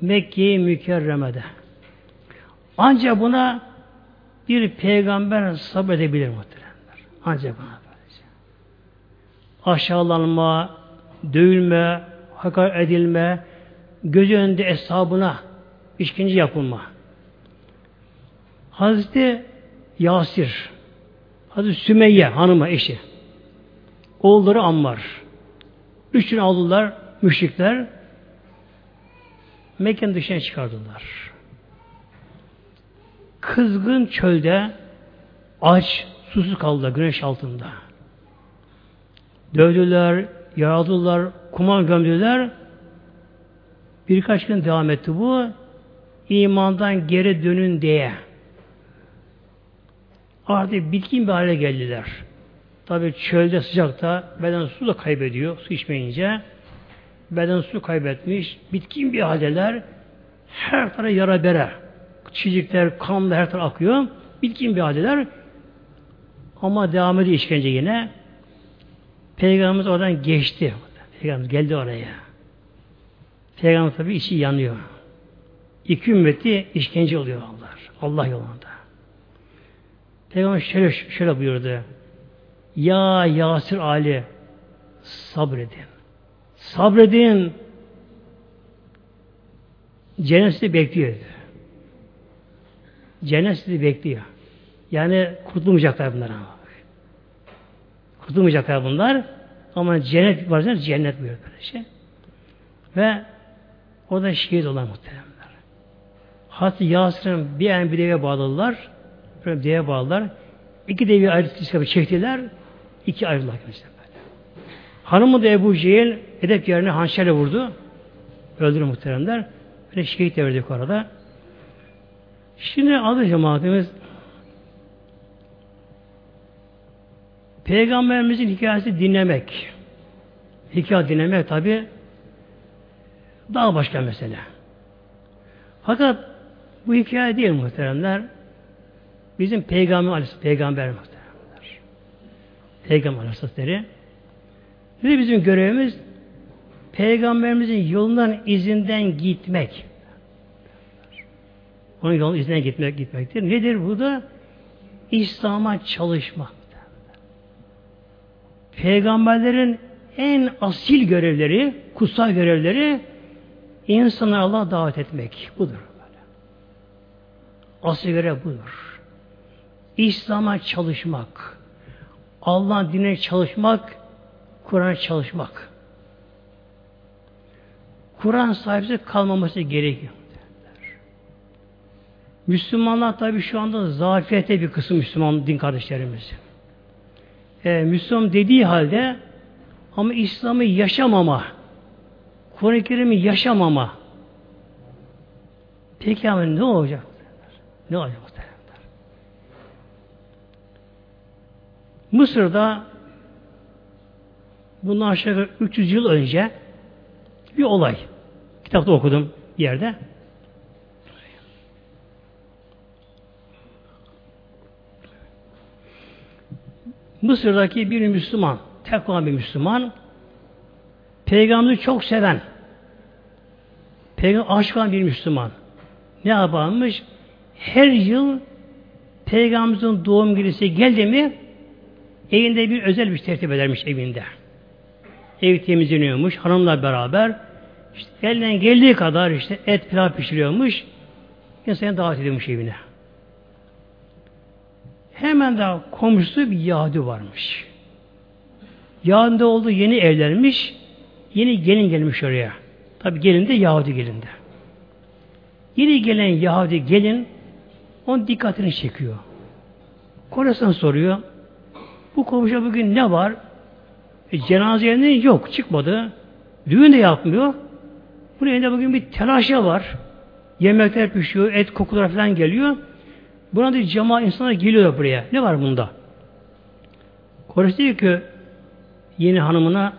Mekke-i Mükerreme'de. Ancak buna bir peygamber sabredebilir muhteremler. Ancak buna böylece. Aşağılanma, dövülme, hakaret edilme, göz önünde hesabına işkence yapılma. Hazreti Yasir, Hazreti Sümeyye hanıma eşi, oğulları Ammar. Üçünü aldılar müşrikler. Mekke'nin dışına çıkardılar. Kızgın çölde aç, susuz kaldılar güneş altında. Dövdüler, yaraladılar, kuman gömdüler. Birkaç gün devam etti bu. İmandan geri dönün diye. Artık bitkin bir hale geldiler. Tabi çölde sıcakta beden su da kaybediyor su içmeyince. Beden su kaybetmiş. Bitkin bir haldeler. Her tarafı yara bere. Çizikler, kan da her taraf akıyor. Bitkin bir haldeler. Ama devam ediyor işkence yine. Peygamberimiz oradan geçti. Peygamberimiz geldi oraya. Peygamber tabi içi yanıyor. İki ümmeti işkence oluyor Allah. Allah yolunda. Peygamber şöyle, şöyle buyurdu. Ya Yasir Ali sabredin. Sabredin. Cennet sizi bekliyor. Cennet sizi bekliyor. Yani kurtulmayacaklar bunlar ama. Kurtulmayacaklar bunlar. Ama cennet var. Cennet buyuruyor böyle şey. Ve o da şehit olan muhteremler. Hazreti Yasir'in bir en bir deve bağladılar. Böyle deve bağladılar. İki devi ayrı çektiler. İki ayrıldılar. Hanımı da Ebu Cehil edep yerine hançerle vurdu. Öldürür muhteremler. Böyle şehit de verdik orada. Şimdi adı cemaatimiz Peygamberimizin hikayesi dinlemek. Hikaye dinlemek tabi daha başka mesele. Fakat bu hikaye değil muhteremler. Bizim Peygamber Aleyhisselam, Peygamber muhteremler. Peygamber Aleyhisselam Şimdi bizim görevimiz Peygamberimizin yolundan izinden gitmek. Onun yolundan izinden gitmek gitmektir. Nedir bu da? İslam'a çalışmak. Peygamberlerin en asil görevleri, kutsal görevleri insanları Allah'a davet etmek. Budur. Asil görev budur. İslam'a çalışmak. Allah'ın dinine çalışmak, Kur'an'a çalışmak. Kur'an sahibi kalmaması gerekiyor. Müslümanlar tabi şu anda zafiyete bir kısım Müslüman din kardeşlerimiz. Ee, Müslüman dediği halde ama İslam'ı yaşamama, Kur'an-ı Kerim'i yaşamama. Peki ama ne olacak? Ne olacak? Mısır'da bundan aşağı 300 yıl önce bir olay. Kitapta okudum bir yerde. Mısır'daki bir Müslüman, tekva bir Müslüman, Peygamberi çok seven, Peygamber aşık olan bir Müslüman. Ne yaparmış? Her yıl Peygamberimizin doğum günüsü geldi mi evinde bir özel bir tertip edermiş evinde. Ev temizleniyormuş hanımla beraber. İşte elinden geldiği kadar işte et pilav pişiriyormuş. İnsanı davet ediyormuş evine. Hemen daha komşusu bir Yahudi varmış. Yahudi oldu yeni evlenmiş. Yeni gelin gelmiş oraya. Tabi gelin de Yahudi gelin de. Yeni gelen Yahudi gelin onun dikkatini çekiyor. Kocasına soruyor. Bu komşu bugün ne var? E, cenaze yok. Çıkmadı. Düğün de yapmıyor. Bunun elinde bugün bir telaşa var. Yemekler pişiyor, et kokular falan geliyor. Buna da cemaat insanlar geliyor buraya. Ne var bunda? Kocası diyor ki yeni hanımına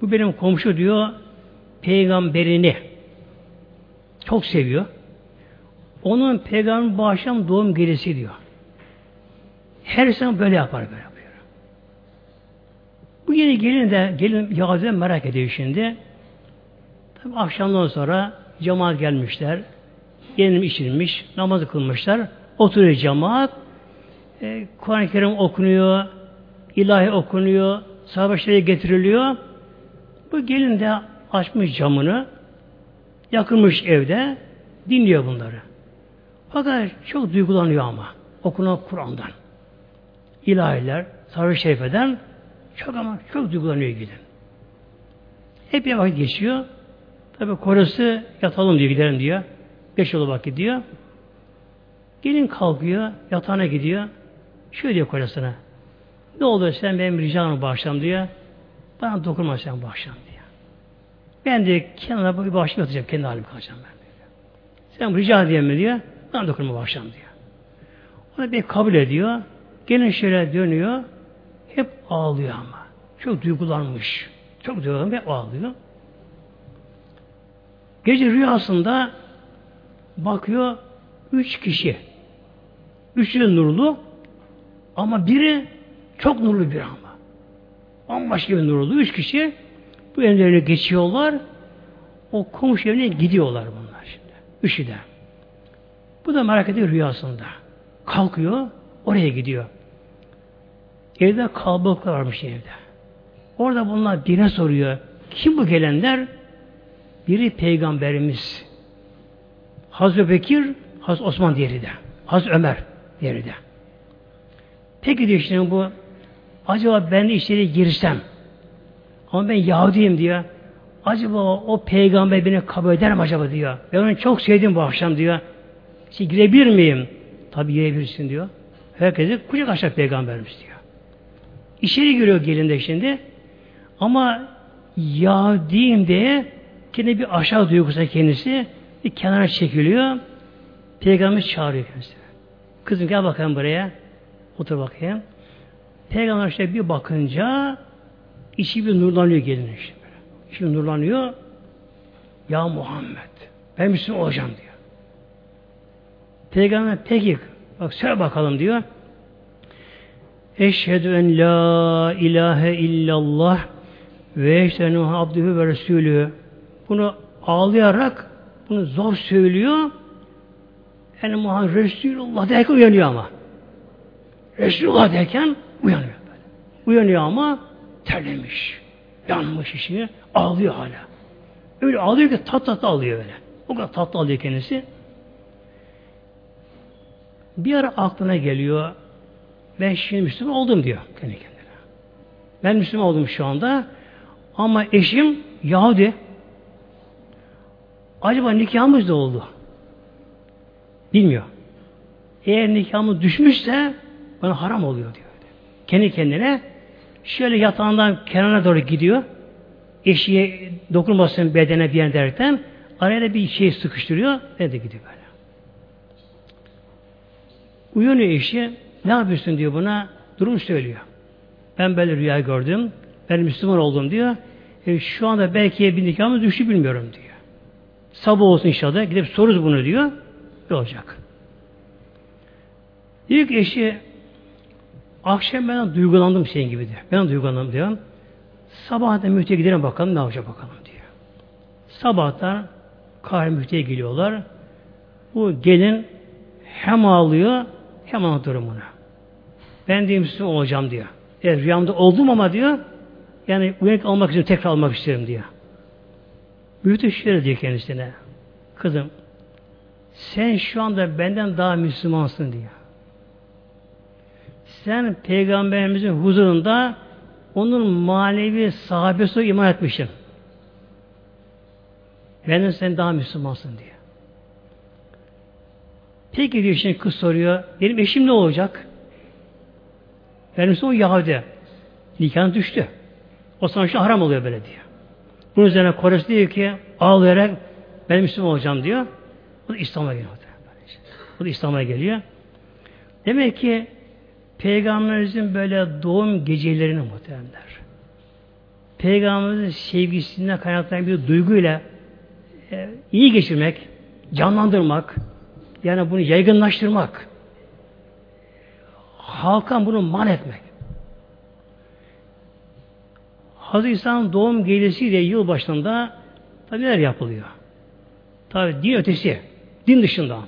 bu benim komşu diyor peygamberini çok seviyor. Onun peygamber bu doğum gecesi diyor. Her sene böyle yapar böyle yapıyor. Bu yeni gelin de gelin Yahudi'den merak ediyor şimdi. Tabi akşamdan sonra cemaat gelmişler. Gelin içilmiş, namazı kılmışlar. Oturuyor cemaat. E, Kur'an-ı Kerim okunuyor, ilahi okunuyor, sahabe getiriliyor. Bu gelin de açmış camını, yakılmış evde, dinliyor bunları. Fakat çok duygulanıyor ama okunan Kur'an'dan. İlahiler, sarı şerifeden çok ama çok duygulanıyor gidin. Hep bir vakit geçiyor. Tabi kocası yatalım diyor gidelim diyor. Beş yolu vakit diyor. Gelin kalkıyor, yatağına gidiyor. Şöyle diyor kocasına. Ne olur sen benim ricamı bağışlam diyor. Bana dokunma sen bağışlam diyor. Ben de kenara bir bağışlam atacağım. Kendi halimi kalacağım ben diyor. Sen rica edeyim mi diyor. Bana dokunma bağışlam diyor. Onu bir kabul ediyor. Gene şöyle dönüyor. Hep ağlıyor ama. Çok duygulanmış. Çok duygulanmış hep ağlıyor. Gece rüyasında bakıyor üç kişi. Üçü nurlu ama biri çok nurlu bir ama. Bambaşka bir nurlu. Üç kişi bu evlerine geçiyorlar. O komşu evine gidiyorlar bunlar şimdi. Üçü de. Bu da merak ediyor rüyasında. Kalkıyor, oraya gidiyor. Evde kalabalık varmış evde. Orada bunlar birine soruyor. Kim bu gelenler? Biri peygamberimiz. Hazreti Bekir, Hazreti Osman diğeri de. Hazreti Ömer diğeri de. Peki diyor işte bu acaba ben de içeri girsem ama ben Yahudiyim diyor. Acaba o peygamber beni kabul eder mi acaba diyor. Ben onu çok sevdim bu akşam diyor. İşte girebilir miyim? Tabi girebilirsin diyor. Herkese kucak açar peygamberimiz diyor. İçeri giriyor gelinde şimdi. Ama Yahudiyim diye kendi bir aşağı duygusu kendisi bir kenara çekiliyor. Peygamber çağırıyor kendisi. Kızım gel bakalım buraya. Otur bakayım. Peygamber işte bir bakınca içi bir nurlanıyor gelin işte. İçi nurlanıyor. Ya Muhammed ben Müslüman olacağım diyor. Peygamber peki bak söyle bakalım diyor. Eşhedü en la ilahe illallah ve eşhedü abdühü ve resulü. Bunu ağlayarak bunu zor söylüyor. Yani Muhammed Resulullah derken uyanıyor ama. Resulullah derken uyanıyor böyle. Uyanıyor ama terlemiş. Yanmış işi. Ağlıyor hala. Öyle ağlıyor ki tat tat ağlıyor böyle. O kadar tatlı ağlıyor kendisi. Bir ara aklına geliyor. Ben şimdi Müslüman oldum diyor kendi kendine. Ben Müslüman oldum şu anda. Ama eşim Yahudi. Acaba nikahımız da oldu. Bilmiyor. Eğer nikahımız düşmüşse bana haram oluyor diyor. Kendi kendine şöyle yatağından kenara doğru gidiyor. Eşiğe dokunmasın bedene bir yer derken araya bir şey sıkıştırıyor ve de gidiyor böyle. Uyanıyor eşi. Ne yapıyorsun diyor buna. Durum söylüyor. Ben böyle rüya gördüm. Ben Müslüman oldum diyor. E, şu anda belki bir nikahımız düştü bilmiyorum diyor. Sabah olsun inşallah. Gidip soruz bunu diyor. Ne olacak? İlk eşi akşam ben duygulandım senin gibi diyor. Ben duygulandım diyor. Sabah da müftüye gidelim bakalım ne yapacak bakalım diyor. Sabahtan kahve müftüye geliyorlar. Bu gelin hem ağlıyor hem anlatırım bunu. Ben diyor Müslüman olacağım diyor. Evet rüyamda oldum ama diyor yani uyanık almak için tekrar almak isterim diyor. Müftü şöyle diyor kendisine. Kızım sen şu anda benden daha Müslümansın diyor. sen peygamberimizin huzurunda onun manevi sahabesi iman etmişsin. Benden sen daha Müslümansın diye. Peki diyor şimdi kız soruyor. Benim eşim ne olacak? Benim o Yahudi. Nikahın düştü. O zaman şu haram oluyor böyle diyor. Bunun üzerine Kores diyor ki ağlayarak ben Müslüman olacağım diyor. Bu da İslam'a geliyor. Bu da İslam'a geliyor. Demek ki Peygamberimizin böyle doğum gecelerini muhteremler. Peygamberimizin sevgisinden kaynaklanan bir duyguyla e, iyi geçirmek, canlandırmak, yani bunu yaygınlaştırmak, halka bunu man etmek. Hazreti İsa'nın doğum gecesiyle yıl başında tabi neler yapılıyor? Tabi din ötesi, din dışında ama.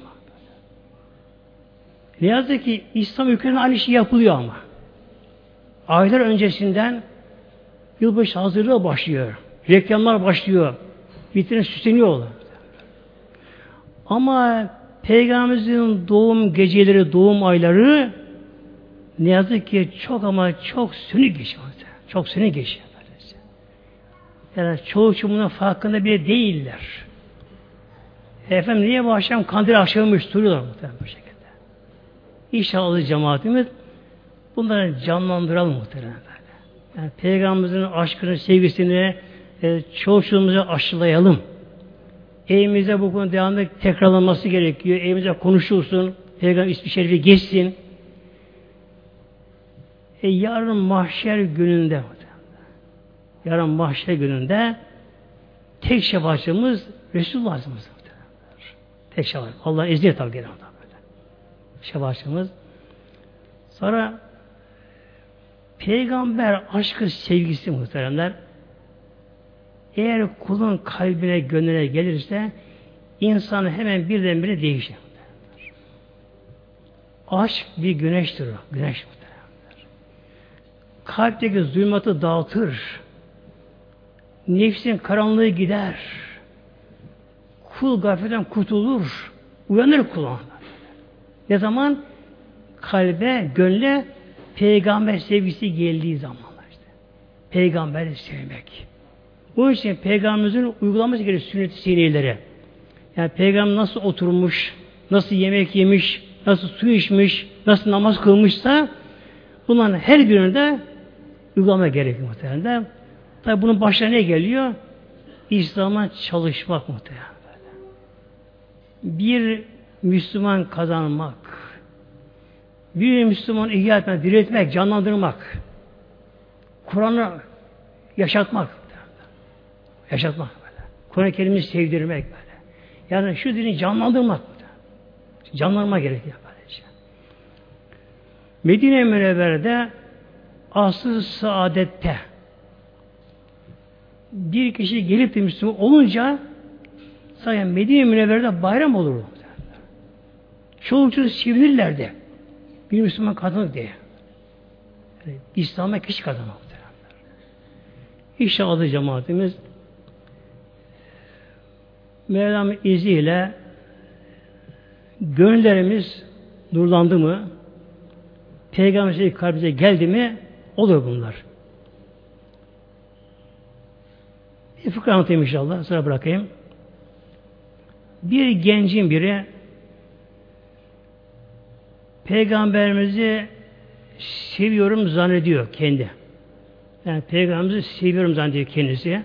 Ne yazık ki İslam ülkelerinde aynı şey yapılıyor ama. Aylar öncesinden yılbaşı hazırlığı başlıyor. Reklamlar başlıyor. Vitrin süsleniyorlar. Ama Peygamberimizin doğum geceleri, doğum ayları ne yazık ki çok ama çok sönük geçiyor. Çok sönük geçiyor. Yani çoğu bunun farkında bile değiller. Efendim niye bu akşam kandil akşamıymış duruyorlar muhtemelen bu şekilde. İnşallah cemaatimiz bunları canlandıralım muhtemelen. Yani Peygamberimizin aşkını, sevgisini e, çoğuşluğumuza aşılayalım. Evimize bu konu devamlı tekrarlanması gerekiyor. Evimize konuşulsun. Peygamber ismi şerifi geçsin. E, yarın mahşer gününde yarın mahşer gününde tek şefaatçimiz Resulullah Aleyhisselam. Tek şefaat. Allah'ın izniyle tabi gelen böyle. Şefaatçimiz. Sonra peygamber aşkı sevgisi muhteremler eğer kulun kalbine, gönlüne gelirse insan hemen birdenbire değişir. Aşk bir güneştir o. Güneş muhteremler. Kalpteki zulmatı dağıtır. Nefsin karanlığı gider. Kul gafletten kurtulur. Uyanır kul Ne zaman? Kalbe, gönle peygamber sevgisi geldiği zamanlar işte. Peygamberi sevmek. Bu için peygamberimizin uygulaması gerekiyor sünnet sinileri. Yani peygamber nasıl oturmuş, nasıl yemek yemiş, nasıl su içmiş, nasıl namaz kılmışsa bunların her birinde uygulama gerekiyor muhtemelen. Tabi bunun başına ne geliyor? İslam'a çalışmak muhtemelen. Bir Müslüman kazanmak, bir Müslüman ihya etmek, diriltmek, canlandırmak, Kur'an'ı yaşatmak, yaşatmak böyle. Kur'an-ı Kerim'i sevdirmek böyle. Yani şu dini canlandırmak. Canlanma gerekiyor böylece. Medine Münevvere'de asıl saadette bir kişi gelip de Müslüman olunca sayın Medine Münevvere'de bayram olur. Çoğu çoğu sevinirlerdi. Bir Müslüman kadın diye. Yani İslam'a kişi kazanmak. İnşallah cemaatimiz Mevlam'ın izniyle gönüllerimiz nurlandı mı Peygamber kalbimize geldi mi olur bunlar. Bir fıkra anlatayım inşallah. Sonra bırakayım. Bir gencin biri Peygamberimizi seviyorum zannediyor kendi. Yani Peygamberimizi seviyorum zannediyor kendisi.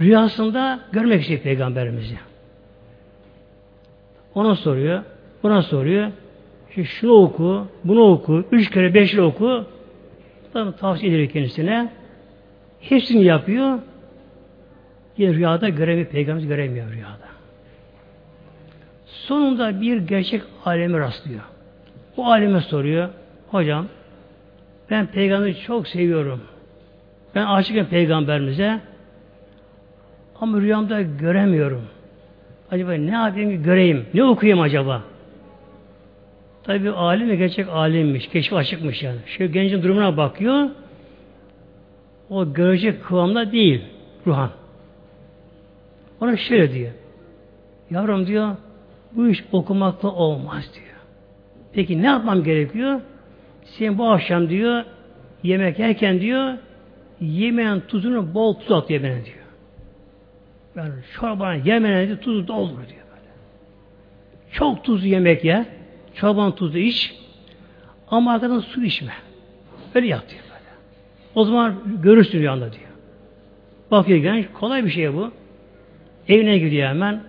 Rüyasında görmek istiyor Peygamberimizi. Ona soruyor, buna soruyor. İşte şunu oku, bunu oku, üç kere beş kere oku. Tavsiye ediyor kendisine. Hepsini yapıyor. Yine rüyada göremiyor, peygamberimiz göremiyor rüyada. Sonunda bir gerçek aleme rastlıyor. Bu aleme soruyor. Hocam ben peygamberi çok seviyorum. Ben aşıkım peygamberimize. Ama rüyamda göremiyorum. Acaba ne yapayım ki göreyim? Ne okuyayım acaba? Tabi alim gerçek alimmiş. Keşfi açıkmış yani. Şu gencin durumuna bakıyor. O görecek kıvamda değil ruhan. Ona şöyle diyor. Yavrum diyor bu iş okumakla olmaz diyor. Peki ne yapmam gerekiyor? sen bu akşam diyor yemek yerken diyor yemeğin tuzunu bol tuz at yemeğine diyor. Yani çorbanın yemeğine diyor, tuzu doldur diyor böyle. Çok tuzlu yemek ye, çorbanın tuzu iç ama arkadan su içme. Öyle yap diyor böyle. O zaman görürsün rüyanda diyor. Bakıyor genç, kolay bir şey bu. Evine gidiyor hemen.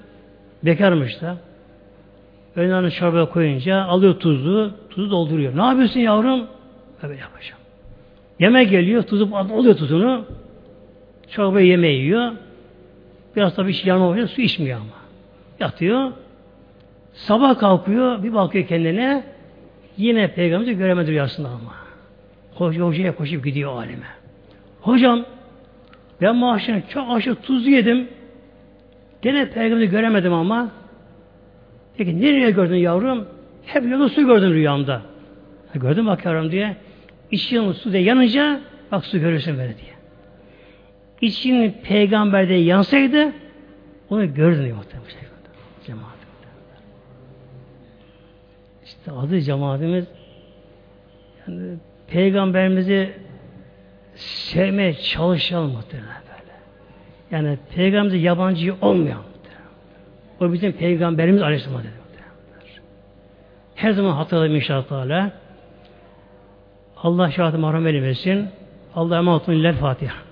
Bekarmış da. Önlerine çorbaya koyunca alıyor tuzlu, tuzu dolduruyor. Ne yapıyorsun yavrum? Böyle yapacağım. Yemek geliyor, tuzu alıyor tuzunu. Çorbayı yemeği yiyor. Biraz tabii hiç yanma oluyor, su içmiyor ama. Yatıyor. Sabah kalkıyor, bir bakıyor kendine. Yine peygamberi göremedi rüyasında ama. Hoca, hocaya koşup gidiyor alime. Hocam, ben maaşını çok aşırı tuzlu yedim. Gene peygamberi göremedim ama. Peki nereye gördün yavrum? Hep yolda su gördüm rüyamda. Ha, gördüm bakıyorum diye. İçtiğim su da yanınca bak su görürsün böyle diye. İçin peygamberde yansaydı onu gördün diyor muhtemelen. Cemaat. İşte adı cemaatimiz yani peygamberimizi sevmeye çalışalım muhtemelen. Yani peygamberimize yabancı olmuyor. O bizim peygamberimiz aleyhisselam dedi Her zaman hatırlayalım inşallah. Allah şahit mahrum eylemesin. Allah'a emanet olun. Fatiha.